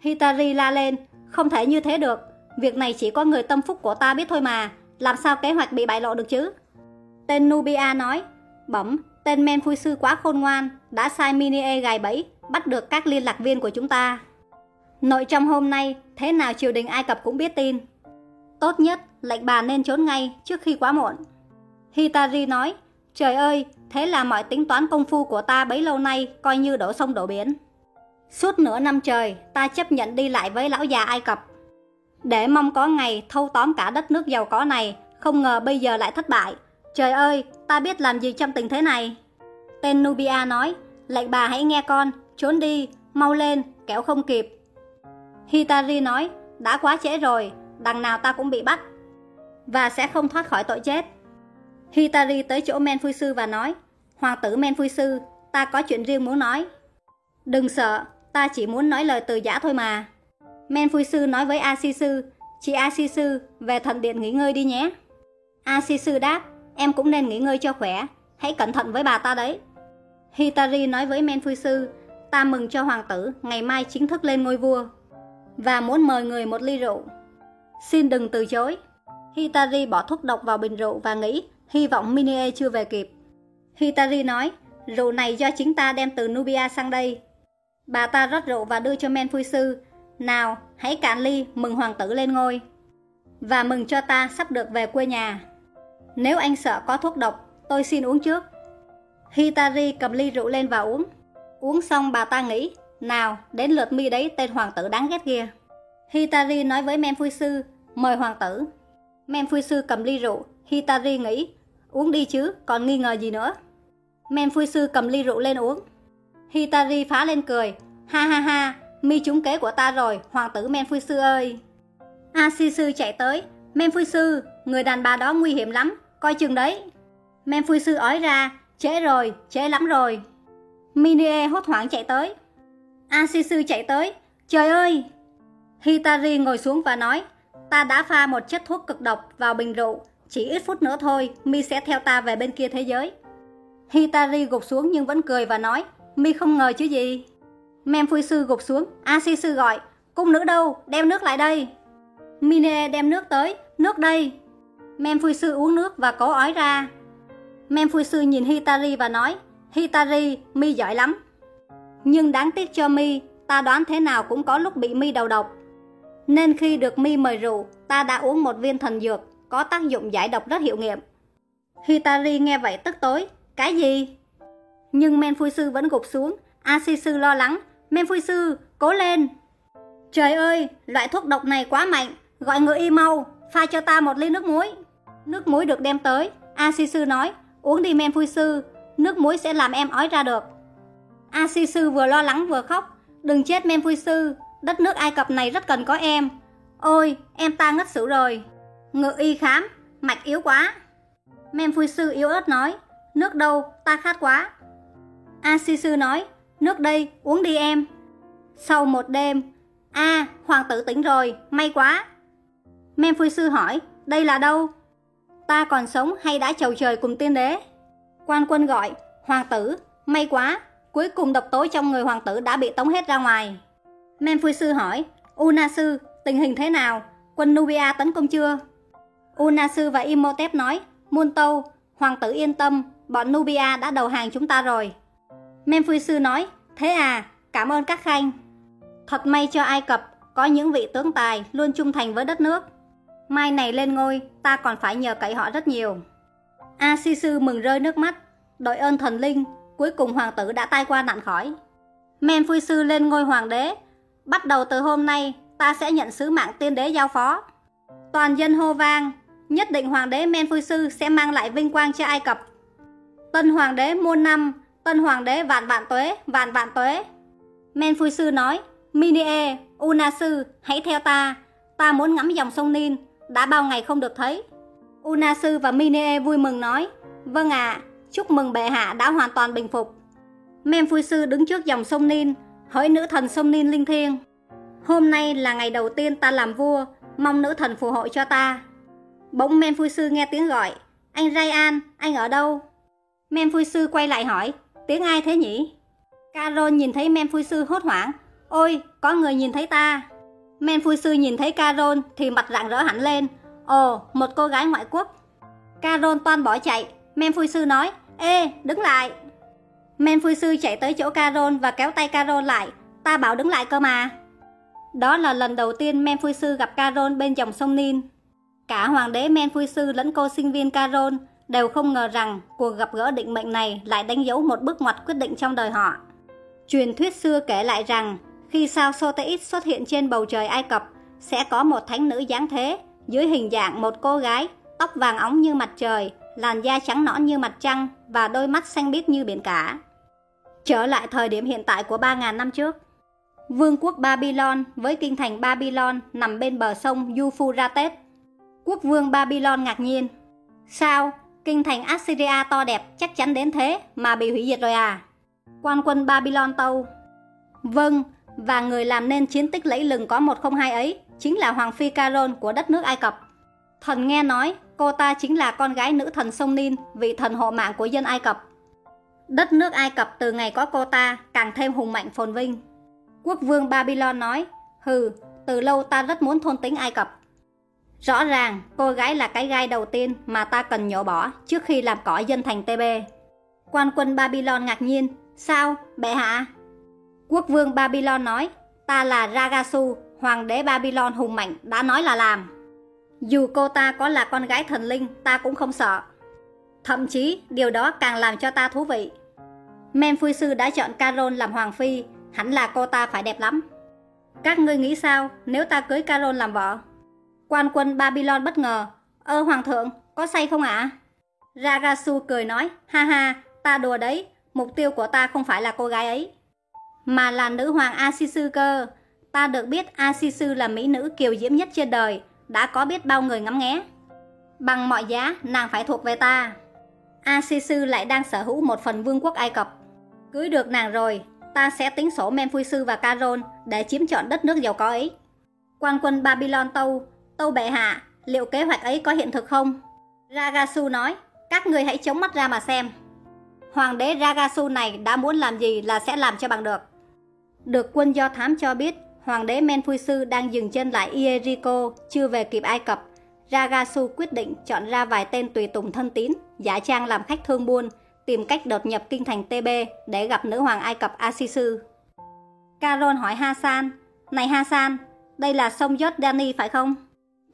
Hitari la lên. Không thể như thế được. Việc này chỉ có người tâm phúc của ta biết thôi mà. Làm sao kế hoạch bị bại lộ được chứ? Tên Nubia nói. Bẩm, tên men phui sư quá khôn ngoan. Đã sai Minie gài bẫy. Bắt được các liên lạc viên của chúng ta. Nội trong hôm nay, thế nào triều đình Ai Cập cũng biết tin. Tốt nhất, lệnh bà nên trốn ngay trước khi quá muộn. Hitari nói, trời ơi, thế là mọi tính toán công phu của ta bấy lâu nay coi như đổ sông đổ biển. Suốt nửa năm trời, ta chấp nhận đi lại với lão già Ai Cập. Để mong có ngày thâu tóm cả đất nước giàu có này, không ngờ bây giờ lại thất bại. Trời ơi, ta biết làm gì trong tình thế này. Tên Nubia nói, lệnh bà hãy nghe con, trốn đi, mau lên, kéo không kịp. Hitari nói, đã quá trễ rồi, đằng nào ta cũng bị bắt. Và sẽ không thoát khỏi tội chết. Hitari tới chỗ Men Phui Sư và nói, Hoàng tử Men Phui Sư, ta có chuyện riêng muốn nói. Đừng sợ, ta chỉ muốn nói lời từ giả thôi mà. Men Phui Sư nói với A Si Sư, chị A Si Sư, về thần điện nghỉ ngơi đi nhé. A Si Sư đáp, em cũng nên nghỉ ngơi cho khỏe, hãy cẩn thận với bà ta đấy. Hitari nói với Men Phui Sư, ta mừng cho hoàng tử ngày mai chính thức lên ngôi vua và muốn mời người một ly rượu. Xin đừng từ chối. Hitari bỏ thuốc độc vào bình rượu và nghĩ hy vọng Minie chưa về kịp. Hitari nói, rượu này do chính ta đem từ Nubia sang đây. Bà ta rót rượu và đưa cho Men Phui Sư. Nào, hãy cạn ly mừng hoàng tử lên ngôi. Và mừng cho ta sắp được về quê nhà. Nếu anh sợ có thuốc độc, tôi xin uống trước. Hitari cầm ly rượu lên và uống. Uống xong bà ta nghĩ, nào, đến lượt mi đấy tên hoàng tử đáng ghét kia. Hitari nói với Men Sư, mời hoàng tử. Men Sư cầm ly rượu, Hitari nghĩ, uống đi chứ, còn nghi ngờ gì nữa. Men Sư cầm ly rượu lên uống. Hitari phá lên cười, ha ha ha, mi trúng kế của ta rồi, hoàng tử Men Sư ơi. A Sư chạy tới, Men Sư, người đàn bà đó nguy hiểm lắm, coi chừng đấy. Men Sư ói ra, trễ rồi, trễ lắm rồi. Minie hốt hoảng chạy tới. Asisu chạy tới. Trời ơi! Hitari ngồi xuống và nói, ta đã pha một chất thuốc cực độc vào bình rượu, chỉ ít phút nữa thôi, Mi sẽ theo ta về bên kia thế giới. Hitari gục xuống nhưng vẫn cười và nói, Mi không ngờ chứ gì. Mem Sư gục xuống, Asisu gọi, cung nữ đâu, đem nước lại đây. Mine đem nước tới, nước đây. Mem Sư uống nước và cố ói ra. Mem Sư nhìn Hitari và nói, Hitari, Mi giỏi lắm. Nhưng đáng tiếc cho mi, ta đoán thế nào cũng có lúc bị mi đầu độc. Nên khi được mi mời rượu, ta đã uống một viên thần dược, có tác dụng giải độc rất hiệu nghiệm. Hitari nghe vậy tức tối, cái gì? Nhưng men phui sư vẫn gục xuống, Asi sư lo lắng, men phui sư, cố lên. Trời ơi, loại thuốc độc này quá mạnh, gọi ngựa y mau, pha cho ta một ly nước muối. Nước muối được đem tới, Asi sư nói, uống đi men phui sư, nước muối sẽ làm em ói ra được. A Si Sư vừa lo lắng vừa khóc. Đừng chết Men Phui Sư, đất nước Ai Cập này rất cần có em. Ôi, em ta ngất xỉu rồi. Ngự y khám, mạch yếu quá. Men Phui Sư yếu ớt nói, nước đâu, ta khát quá. A Si Sư nói, nước đây, uống đi em. Sau một đêm, a hoàng tử tỉnh rồi, may quá. Men Phui Sư hỏi, đây là đâu? Ta còn sống hay đã chầu trời cùng tiên đế? Quan quân gọi, hoàng tử, may quá, Cuối cùng độc tố trong người hoàng tử đã bị tống hết ra ngoài. Memphis sư hỏi, Una sư, tình hình thế nào? Quân Nubia tấn công chưa? Una sư và Imhotep nói, Muôn Tâu, hoàng tử yên tâm, bọn Nubia đã đầu hàng chúng ta rồi. Memphis sư nói, thế à, cảm ơn các khanh. Thật may cho Ai Cập, có những vị tướng tài luôn trung thành với đất nước. Mai này lên ngôi, ta còn phải nhờ cậy họ rất nhiều. A Si sư mừng rơi nước mắt, đội ơn thần linh, Cuối cùng hoàng tử đã tai qua nạn khỏi. Men Phui Sư lên ngôi hoàng đế. Bắt đầu từ hôm nay, ta sẽ nhận sứ mạng tiên đế giao phó. Toàn dân hô vang, nhất định hoàng đế Men Phui Sư sẽ mang lại vinh quang cho Ai Cập. Tân hoàng đế muôn năm, tân hoàng đế vạn vạn tuế, vạn vạn tuế. Men Phui Sư nói, Minie, Una Sư, hãy theo ta. Ta muốn ngắm dòng sông Nin, đã bao ngày không được thấy. Una Sư và Minie vui mừng nói, Vâng ạ, chúc mừng bệ hạ đã hoàn toàn bình phục. Mem Sư đứng trước dòng sông Nin, hỏi nữ thần sông Nin linh thiêng. Hôm nay là ngày đầu tiên ta làm vua, mong nữ thần phù hộ cho ta. Bỗng Mem Sư nghe tiếng gọi, anh Ryan, anh ở đâu? Mem Sư quay lại hỏi, tiếng ai thế nhỉ? Carol nhìn thấy men sư hốt hoảng. Ôi, có người nhìn thấy ta. Men sư nhìn thấy Carol thì mặt rạng rỡ hẳn lên. Ồ, một cô gái ngoại quốc. Carol toan bỏ chạy. Men sư nói, Ê, đứng lại. Men phui sư chạy tới chỗ Carol và kéo tay Carol lại. Ta bảo đứng lại cơ mà. Đó là lần đầu tiên Men phui sư gặp Carol bên dòng sông Nin. Cả hoàng đế Men phui sư lẫn cô sinh viên Carol đều không ngờ rằng cuộc gặp gỡ định mệnh này lại đánh dấu một bước ngoặt quyết định trong đời họ. Truyền thuyết xưa kể lại rằng khi sao Soteis xuất hiện trên bầu trời Ai Cập sẽ có một thánh nữ dáng thế dưới hình dạng một cô gái tóc vàng óng như mặt trời làn da trắng nõn như mặt trăng và đôi mắt xanh biếc như biển cả. Trở lại thời điểm hiện tại của 3.000 năm trước, Vương quốc Babylon với kinh thành Babylon nằm bên bờ sông Euphrates. Quốc vương Babylon ngạc nhiên. Sao? Kinh thành Assyria to đẹp chắc chắn đến thế mà bị hủy diệt rồi à? Quan quân Babylon tâu. Vâng, và người làm nên chiến tích lẫy lừng có 102 ấy chính là Hoàng Phi Caron của đất nước Ai Cập. Thần nghe nói cô ta chính là con gái nữ thần sông Nin, vị thần hộ mạng của dân Ai Cập. Đất nước Ai Cập từ ngày có cô ta càng thêm hùng mạnh phồn vinh. Quốc vương Babylon nói, hừ, từ lâu ta rất muốn thôn tính Ai Cập. Rõ ràng, cô gái là cái gai đầu tiên mà ta cần nhổ bỏ trước khi làm cỏ dân thành TB. Quan quân Babylon ngạc nhiên, sao, bệ hạ? Quốc vương Babylon nói, ta là Ragasu, hoàng đế Babylon hùng mạnh, đã nói là làm. Dù cô ta có là con gái thần linh, ta cũng không sợ. Thậm chí, điều đó càng làm cho ta thú vị. Men phu Sư đã chọn carol làm hoàng phi, hẳn là cô ta phải đẹp lắm. Các ngươi nghĩ sao nếu ta cưới carol làm vợ? Quan quân Babylon bất ngờ. Ơ hoàng thượng, có say không ạ? À? Ragasu cười nói, ha ha, ta đùa đấy, mục tiêu của ta không phải là cô gái ấy. Mà là nữ hoàng Asisu cơ. Ta được biết Asisu là mỹ nữ kiều diễm nhất trên đời, đã có biết bao người ngắm nghé. Bằng mọi giá, nàng phải thuộc về ta. Asisu lại đang sở hữu một phần vương quốc Ai Cập. Cưới được nàng rồi, ta sẽ tính sổ sư và Caron để chiếm trọn đất nước giàu có ấy. Quan quân Babylon Tâu, Tâu bệ hạ, liệu kế hoạch ấy có hiện thực không? Ragasu nói, các người hãy chống mắt ra mà xem. Hoàng đế Ragasu này đã muốn làm gì là sẽ làm cho bằng được. Được quân do thám cho biết, Hoàng đế Menfuisu đang dừng chân lại Ierico, chưa về kịp Ai Cập. Ragasu quyết định chọn ra vài tên tùy tùng thân tín, giả trang làm khách thương buôn, tìm cách đột nhập kinh thành TB để gặp nữ hoàng Ai Cập Asisu. Caron hỏi Hasan, Này Hasan, đây là sông Jordani phải không?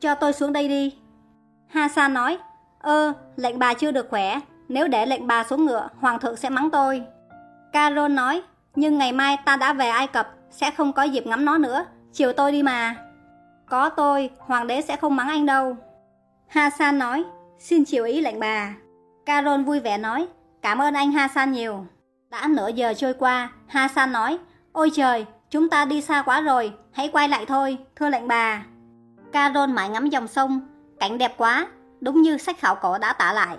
Cho tôi xuống đây đi. Hasan nói, Ơ, lệnh bà chưa được khỏe, nếu để lệnh bà xuống ngựa, hoàng thượng sẽ mắng tôi. Caron nói, nhưng ngày mai ta đã về Ai Cập, sẽ không có dịp ngắm nó nữa, chiều tôi đi mà. Có tôi, hoàng đế sẽ không mắng anh đâu. Hasan nói, xin chiều ý lệnh bà. Caron vui vẻ nói, cảm ơn anh Hasan nhiều. Đã nửa giờ trôi qua, Hasan nói, ôi trời, chúng ta đi xa quá rồi, hãy quay lại thôi, thưa lệnh bà. Caron mãi ngắm dòng sông, cảnh đẹp quá, đúng như sách khảo cổ đã tả lại.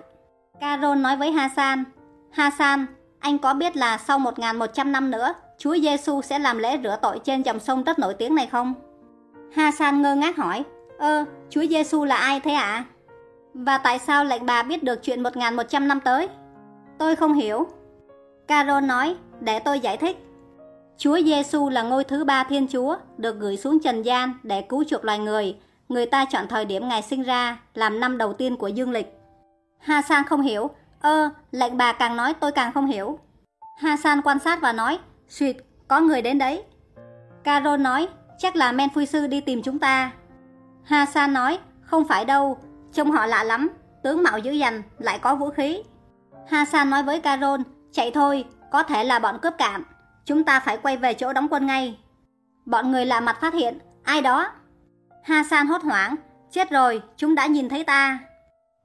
Caron nói với Hasan, Hasan, anh có biết là sau 1.100 năm nữa, Chúa Giêsu sẽ làm lễ rửa tội trên dòng sông rất nổi tiếng này không? Hasan ngơ ngác hỏi, ơ, Chúa Giêsu là ai thế ạ? À? Và tại sao lệnh bà biết được chuyện 1.100 năm tới? Tôi không hiểu. Carol nói, để tôi giải thích. Chúa Giêsu là ngôi thứ ba Thiên Chúa, được gửi xuống trần gian để cứu chuộc loài người. Người ta chọn thời điểm Ngài sinh ra làm năm đầu tiên của dương lịch. Hasan không hiểu. Ơ, lệnh bà càng nói tôi càng không hiểu. Hasan quan sát và nói, Suyệt, có người đến đấy. Carol nói, chắc là men phui sư đi tìm chúng ta. Hasan nói, không phải đâu, trông họ lạ lắm, tướng mạo dữ dằn, lại có vũ khí. Hasan nói với Carol, chạy thôi, có thể là bọn cướp cạn. Chúng ta phải quay về chỗ đóng quân ngay. Bọn người lạ mặt phát hiện, ai đó? Hasan hốt hoảng, chết rồi, chúng đã nhìn thấy ta.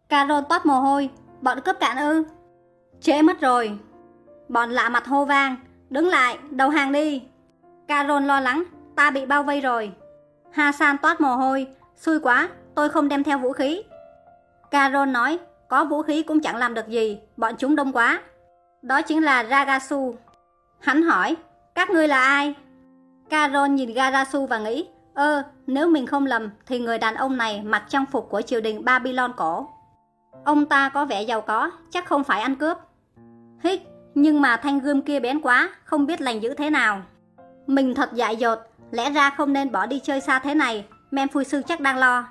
Carol toát mồ hôi, bọn cướp cạn ư? Trễ mất rồi. Bọn lạ mặt hô vang, đứng lại, đầu hàng đi. Carol lo lắng, ta bị bao vây rồi. Hasan toát mồ hôi, xui quá, tôi không đem theo vũ khí. Carol nói, có vũ khí cũng chẳng làm được gì, bọn chúng đông quá. Đó chính là Ragasu. Hắn hỏi, các ngươi là ai? Carol nhìn Garasu và nghĩ, ơ, nếu mình không lầm thì người đàn ông này mặc trang phục của triều đình Babylon cổ. Ông ta có vẻ giàu có, chắc không phải ăn cướp. Hích, Nhưng mà thanh gươm kia bén quá, không biết lành giữ thế nào. Mình thật dại dột, lẽ ra không nên bỏ đi chơi xa thế này, men phu sư chắc đang lo.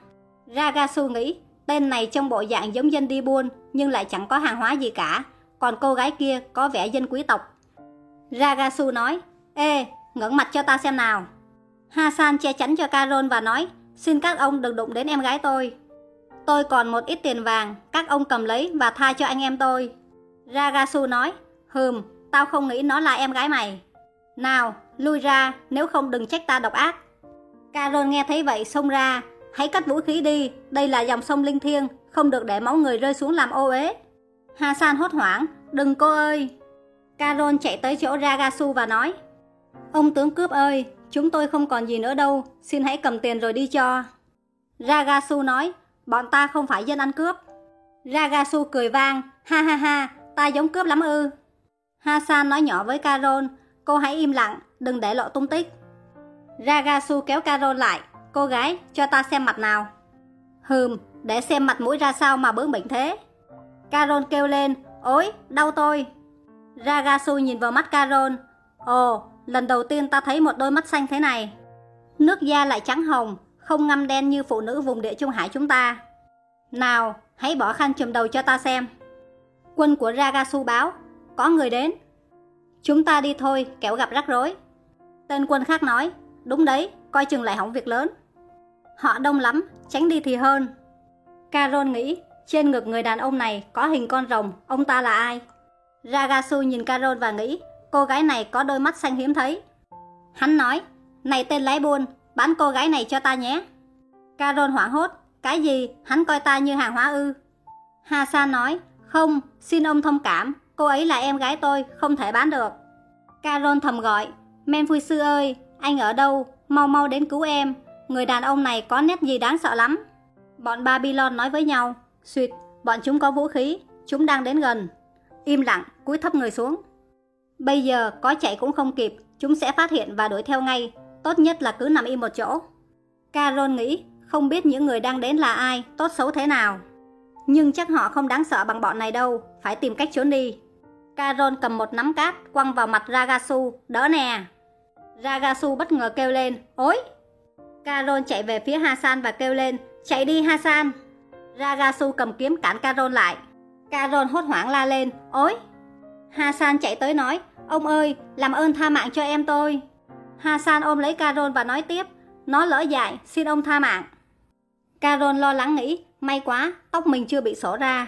Ragasu nghĩ, tên này trong bộ dạng giống dân đi buôn, nhưng lại chẳng có hàng hóa gì cả, còn cô gái kia có vẻ dân quý tộc. Ragasu nói, Ê, ngẩng mặt cho ta xem nào. Hasan che chắn cho Carol và nói, xin các ông đừng đụng đến em gái tôi. Tôi còn một ít tiền vàng, các ông cầm lấy và tha cho anh em tôi. Ragasu nói, hừm, tao không nghĩ nó là em gái mày. Nào, lui ra, nếu không đừng trách ta độc ác. Carol nghe thấy vậy xông ra, hãy cất vũ khí đi, đây là dòng sông linh thiêng, không được để máu người rơi xuống làm ô uế. Hasan hốt hoảng, đừng cô ơi. Carol chạy tới chỗ Ragasu và nói, Ông tướng cướp ơi, chúng tôi không còn gì nữa đâu, xin hãy cầm tiền rồi đi cho. Ragasu nói, bọn ta không phải dân ăn cướp. Ragasu cười vang, ha ha ha, ta giống cướp lắm ư. Hasan nói nhỏ với Carol, cô hãy im lặng, đừng để lộ tung tích. Ragasu kéo Carol lại, cô gái, cho ta xem mặt nào. Hừm, để xem mặt mũi ra sao mà bướng bỉnh thế. Carol kêu lên, ôi, đau tôi. Ragasu nhìn vào mắt Carol, ồ, lần đầu tiên ta thấy một đôi mắt xanh thế này. Nước da lại trắng hồng, không ngâm đen như phụ nữ vùng địa Trung Hải chúng ta. Nào, hãy bỏ khăn trùm đầu cho ta xem. Quân của Ragasu báo, có người đến. Chúng ta đi thôi, kẻo gặp rắc rối. Tên quân khác nói, đúng đấy, coi chừng lại hỏng việc lớn. Họ đông lắm, tránh đi thì hơn. Carol nghĩ, trên ngực người đàn ông này có hình con rồng, ông ta là ai? Ragasu nhìn Carol và nghĩ, cô gái này có đôi mắt xanh hiếm thấy. Hắn nói, này tên lái buôn, bán cô gái này cho ta nhé. Carol hoảng hốt, cái gì, hắn coi ta như hàng hóa ư. Hasan nói, không, xin ông thông cảm, cô ấy là em gái tôi, không thể bán được. Carol thầm gọi, Men Sư ơi, anh ở đâu, mau mau đến cứu em, người đàn ông này có nét gì đáng sợ lắm. Bọn Babylon nói với nhau, Xuyệt bọn chúng có vũ khí, chúng đang đến gần. Im lặng, cúi thấp người xuống. Bây giờ có chạy cũng không kịp, chúng sẽ phát hiện và đuổi theo ngay, tốt nhất là cứ nằm im một chỗ. Carol nghĩ, không biết những người đang đến là ai, tốt xấu thế nào. Nhưng chắc họ không đáng sợ bằng bọn này đâu, phải tìm cách trốn đi. Carol cầm một nắm cát quăng vào mặt Ragasu, đỡ nè. Ragasu bất ngờ kêu lên, ối! Carol chạy về phía Hasan và kêu lên, chạy đi Hasan! Ragasu cầm kiếm cản Carol lại. Carol hốt hoảng la lên, ối! Hasan chạy tới nói, ông ơi, làm ơn tha mạng cho em tôi. Hasan ôm lấy Carol và nói tiếp, nó lỡ dại, xin ông tha mạng. Carol lo lắng nghĩ, may quá, tóc mình chưa bị sổ ra.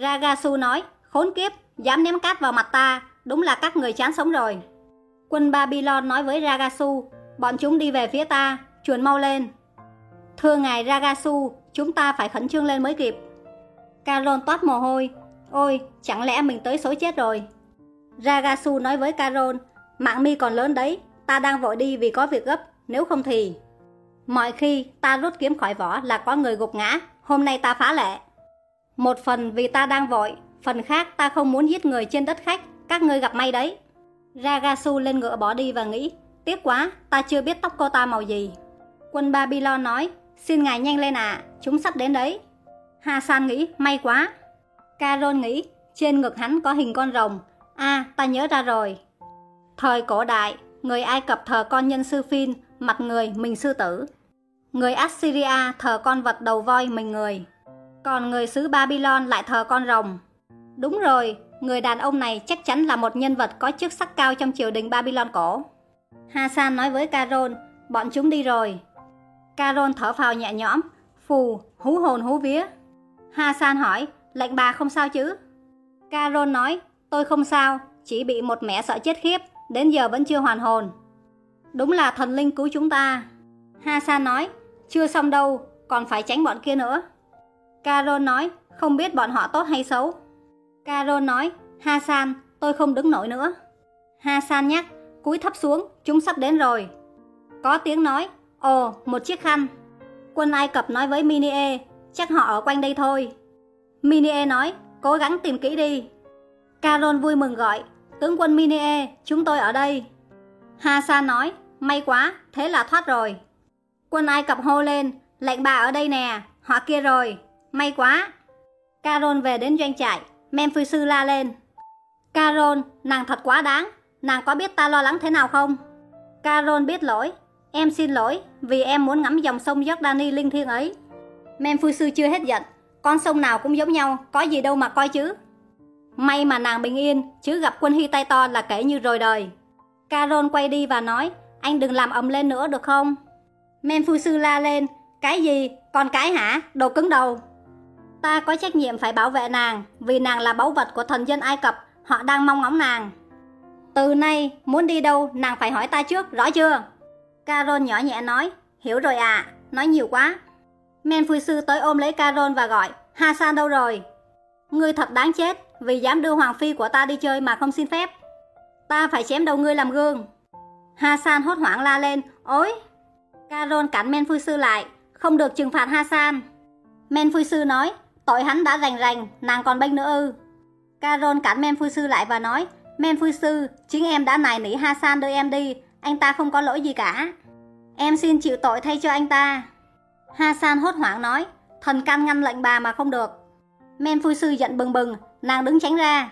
Ragasu nói, khốn kiếp, dám ném cát vào mặt ta, đúng là các người chán sống rồi. Quân Babylon nói với Ragasu, bọn chúng đi về phía ta, chuồn mau lên. Thưa ngài Ragasu, chúng ta phải khẩn trương lên mới kịp. Carol toát mồ hôi, ôi, chẳng lẽ mình tới số chết rồi. Ragasu nói với Carol, mạng mi còn lớn đấy, ta đang vội đi vì có việc gấp, nếu không thì... Mọi khi ta rút kiếm khỏi vỏ là có người gục ngã, hôm nay ta phá lệ. Một phần vì ta đang vội, phần khác ta không muốn giết người trên đất khách, các ngươi gặp may đấy. Ragasu lên ngựa bỏ đi và nghĩ, tiếc quá, ta chưa biết tóc cô ta màu gì. Quân Babylon nói, xin ngài nhanh lên à, chúng sắp đến đấy. Hasan nghĩ, may quá. caron nghĩ, trên ngực hắn có hình con rồng. À, ta nhớ ra rồi. Thời cổ đại, người Ai Cập thờ con nhân sư Phin, mặt người mình sư tử. Người Assyria thờ con vật đầu voi mình người. Còn người xứ Babylon lại thờ con rồng. Đúng rồi, người đàn ông này chắc chắn là một nhân vật có chức sắc cao trong triều đình Babylon cổ. Hasan nói với Carol, bọn chúng đi rồi. Carol thở phào nhẹ nhõm, phù, hú hồn hú vía. Hasan hỏi, lệnh bà không sao chứ? Carol nói, tôi không sao, chỉ bị một mẹ sợ chết khiếp, đến giờ vẫn chưa hoàn hồn. Đúng là thần linh cứu chúng ta. Hasan nói, chưa xong đâu, còn phải tránh bọn kia nữa. Carol nói, không biết bọn họ tốt hay xấu. Carol nói, Hasan, tôi không đứng nổi nữa. Hasan nhắc, cúi thấp xuống, chúng sắp đến rồi. Có tiếng nói, ồ, một chiếc khăn. Quân Ai Cập nói với Minie, chắc họ ở quanh đây thôi. Minie nói, cố gắng tìm kỹ đi. Carol vui mừng gọi, tướng quân Minie, chúng tôi ở đây. Hasan nói, may quá, thế là thoát rồi. Quân Ai Cập hô lên, lệnh bà ở đây nè, họ kia rồi, may quá. Caron về đến doanh trại, Memphisư la lên. Caron, nàng thật quá đáng, nàng có biết ta lo lắng thế nào không? Caron biết lỗi, em xin lỗi vì em muốn ngắm dòng sông Jordani linh thiêng ấy. Memphis sư chưa hết giận, con sông nào cũng giống nhau, có gì đâu mà coi chứ. May mà nàng bình yên, chứ gặp quân hy tay to là kể như rồi đời. Carol quay đi và nói, anh đừng làm ầm lên nữa được không? Men phu sư la lên, cái gì, còn cái hả, đồ cứng đầu. Ta có trách nhiệm phải bảo vệ nàng, vì nàng là báu vật của thần dân Ai Cập, họ đang mong ngóng nàng. Từ nay, muốn đi đâu, nàng phải hỏi ta trước, rõ chưa? Carol nhỏ nhẹ nói, hiểu rồi à, nói nhiều quá. Men phu sư tới ôm lấy Carol và gọi, Hasan đâu rồi? Ngươi thật đáng chết, vì dám đưa hoàng phi của ta đi chơi mà không xin phép. Ta phải chém đầu ngươi làm gương. Hasan hốt hoảng la lên, ối! Carol cản Men phu sư lại, không được trừng phạt Hasan. Men phu sư nói, tội hắn đã rành rành, nàng còn bênh nữa ư. Carol cản Men phu sư lại và nói, Men phu sư, chính em đã nài nỉ Hasan đưa em đi, anh ta không có lỗi gì cả. Em xin chịu tội thay cho anh ta. Hasan hốt hoảng nói, thần can ngăn lệnh bà mà không được. Men phu sư giận bừng bừng, nàng đứng tránh ra.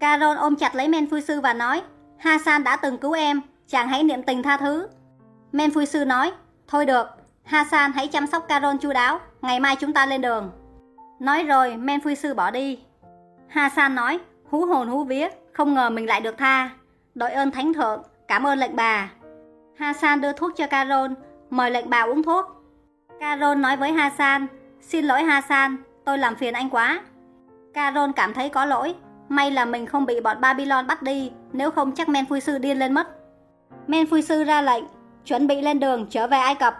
Carol ôm chặt lấy Men phu sư và nói, Hasan đã từng cứu em, chàng hãy niệm tình tha thứ. Men phu sư nói, thôi được, Hasan hãy chăm sóc Carol chu đáo, ngày mai chúng ta lên đường. Nói rồi, Men phu sư bỏ đi. Hasan nói, hú hồn hú vía, không ngờ mình lại được tha. Đội ơn thánh thượng, cảm ơn lệnh bà. Hasan đưa thuốc cho Carol, mời lệnh bà uống thuốc. Carol nói với Hasan, xin lỗi Hasan, tôi làm phiền anh quá. Carol cảm thấy có lỗi, may là mình không bị bọn Babylon bắt đi, nếu không chắc Men Sư điên lên mất. Men Sư ra lệnh, chuẩn bị lên đường trở về Ai Cập.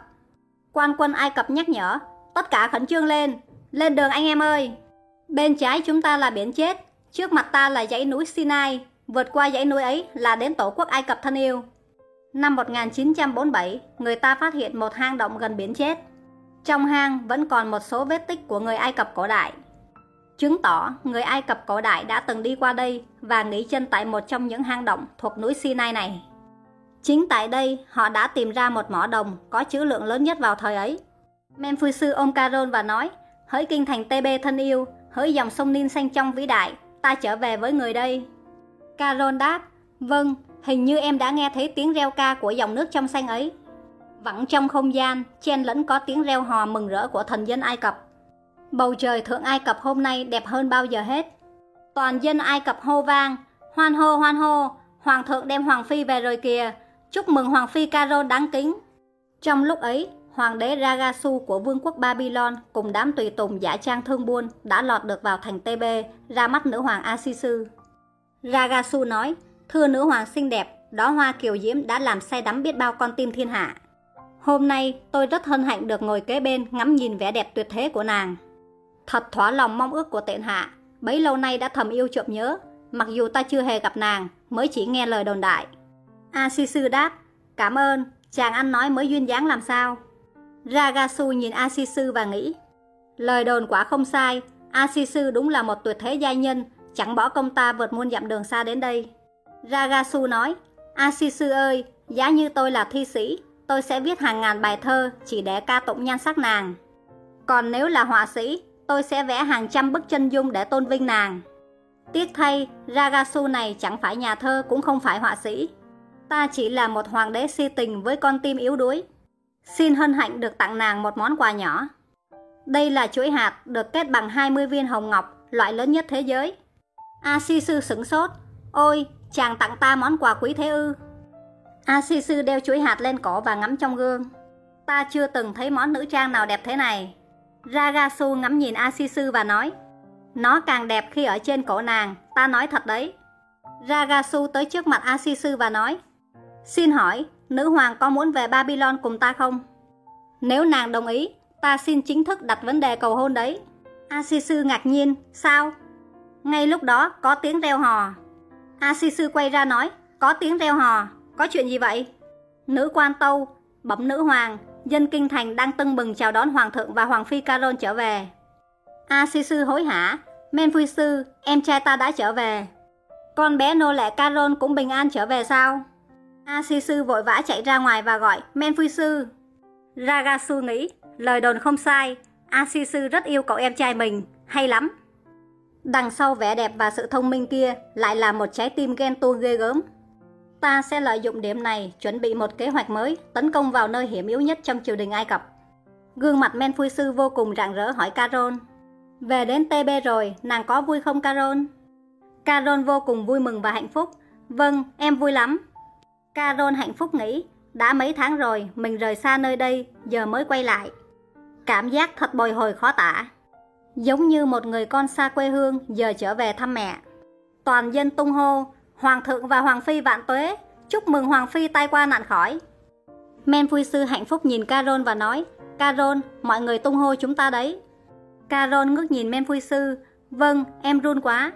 Quan quân Ai Cập nhắc nhở, tất cả khẩn trương lên, lên đường anh em ơi. Bên trái chúng ta là biển chết, trước mặt ta là dãy núi Sinai, vượt qua dãy núi ấy là đến tổ quốc Ai Cập thân yêu. Năm 1947, người ta phát hiện một hang động gần biển chết. Trong hang vẫn còn một số vết tích của người Ai Cập cổ đại. Chứng tỏ người Ai Cập cổ đại đã từng đi qua đây và nghỉ chân tại một trong những hang động thuộc núi Sinai này. Chính tại đây, họ đã tìm ra một mỏ đồng có trữ lượng lớn nhất vào thời ấy. Memphui sư ôm Caron và nói, hỡi kinh thành TB thân yêu, hỡi dòng sông Nin xanh trong vĩ đại, ta trở về với người đây. Caron đáp, vâng, hình như em đã nghe thấy tiếng reo ca của dòng nước trong xanh ấy. Vẳng trong không gian, chen lẫn có tiếng reo hò mừng rỡ của thần dân Ai Cập. Bầu trời thượng Ai Cập hôm nay đẹp hơn bao giờ hết. Toàn dân Ai Cập hô vang, hoan hô hoan hô, Hoàng thượng đem Hoàng Phi về rồi kìa, chúc mừng Hoàng Phi caro đáng kính. Trong lúc ấy, Hoàng đế Ragasu của vương quốc Babylon cùng đám tùy tùng giả trang thương buôn đã lọt được vào thành TB ra mắt nữ hoàng Asisu. Ragasu nói, thưa nữ hoàng xinh đẹp, đó hoa kiều diễm đã làm say đắm biết bao con tim thiên hạ. Hôm nay tôi rất hân hạnh được ngồi kế bên ngắm nhìn vẻ đẹp tuyệt thế của nàng. Thật thỏa lòng mong ước của tện hạ, bấy lâu nay đã thầm yêu trộm nhớ, mặc dù ta chưa hề gặp nàng, mới chỉ nghe lời đồn đại. A Si Sư đáp, cảm ơn, chàng ăn nói mới duyên dáng làm sao. Ragasu nhìn A Si Sư và nghĩ, lời đồn quả không sai, A Si Sư đúng là một tuyệt thế giai nhân, chẳng bỏ công ta vượt muôn dặm đường xa đến đây. Ragasu nói, A Si Sư ơi, giá như tôi là thi sĩ, tôi sẽ viết hàng ngàn bài thơ chỉ để ca tụng nhan sắc nàng. Còn nếu là họa sĩ, tôi sẽ vẽ hàng trăm bức chân dung để tôn vinh nàng. Tiếc thay, Ragasu này chẳng phải nhà thơ cũng không phải họa sĩ. Ta chỉ là một hoàng đế si tình với con tim yếu đuối. Xin hân hạnh được tặng nàng một món quà nhỏ. Đây là chuỗi hạt được kết bằng 20 viên hồng ngọc, loại lớn nhất thế giới. A Si Sư sửng sốt. Ôi, chàng tặng ta món quà quý thế ư. A Si Sư đeo chuỗi hạt lên cổ và ngắm trong gương. Ta chưa từng thấy món nữ trang nào đẹp thế này. Ragasu ngắm nhìn Asisu và nói Nó càng đẹp khi ở trên cổ nàng, ta nói thật đấy. Ragasu tới trước mặt Asisu và nói Xin hỏi, nữ hoàng có muốn về Babylon cùng ta không? Nếu nàng đồng ý, ta xin chính thức đặt vấn đề cầu hôn đấy. Asisu ngạc nhiên, sao? Ngay lúc đó có tiếng reo hò. Asisu quay ra nói, có tiếng reo hò, có chuyện gì vậy? Nữ quan tâu, bẩm nữ hoàng, dân kinh thành đang tưng bừng chào đón hoàng thượng và hoàng phi Caron trở về. A Si Sư hối hả, Men Phu Sư, em trai ta đã trở về. Con bé nô lệ Caron cũng bình an trở về sao? A Si Sư vội vã chạy ra ngoài và gọi Men Phu Sư. Ragasu nghĩ, lời đồn không sai, A Si Sư rất yêu cậu em trai mình, hay lắm. Đằng sau vẻ đẹp và sự thông minh kia lại là một trái tim ghen tuông ghê gớm. Ta sẽ lợi dụng điểm này chuẩn bị một kế hoạch mới tấn công vào nơi hiểm yếu nhất trong triều đình Ai Cập. Gương mặt men phui sư vô cùng rạng rỡ hỏi Caron. Về đến TB rồi, nàng có vui không Carol? Carol vô cùng vui mừng và hạnh phúc. Vâng, em vui lắm. Carol hạnh phúc nghĩ, đã mấy tháng rồi, mình rời xa nơi đây, giờ mới quay lại. Cảm giác thật bồi hồi khó tả. Giống như một người con xa quê hương giờ trở về thăm mẹ. Toàn dân tung hô, Hoàng thượng và Hoàng phi vạn tuế, chúc mừng Hoàng phi tai qua nạn khỏi. Men Vui sư hạnh phúc nhìn Carol và nói, Carol, mọi người tung hô chúng ta đấy. Carol ngước nhìn men Vui sư, vâng, em run quá.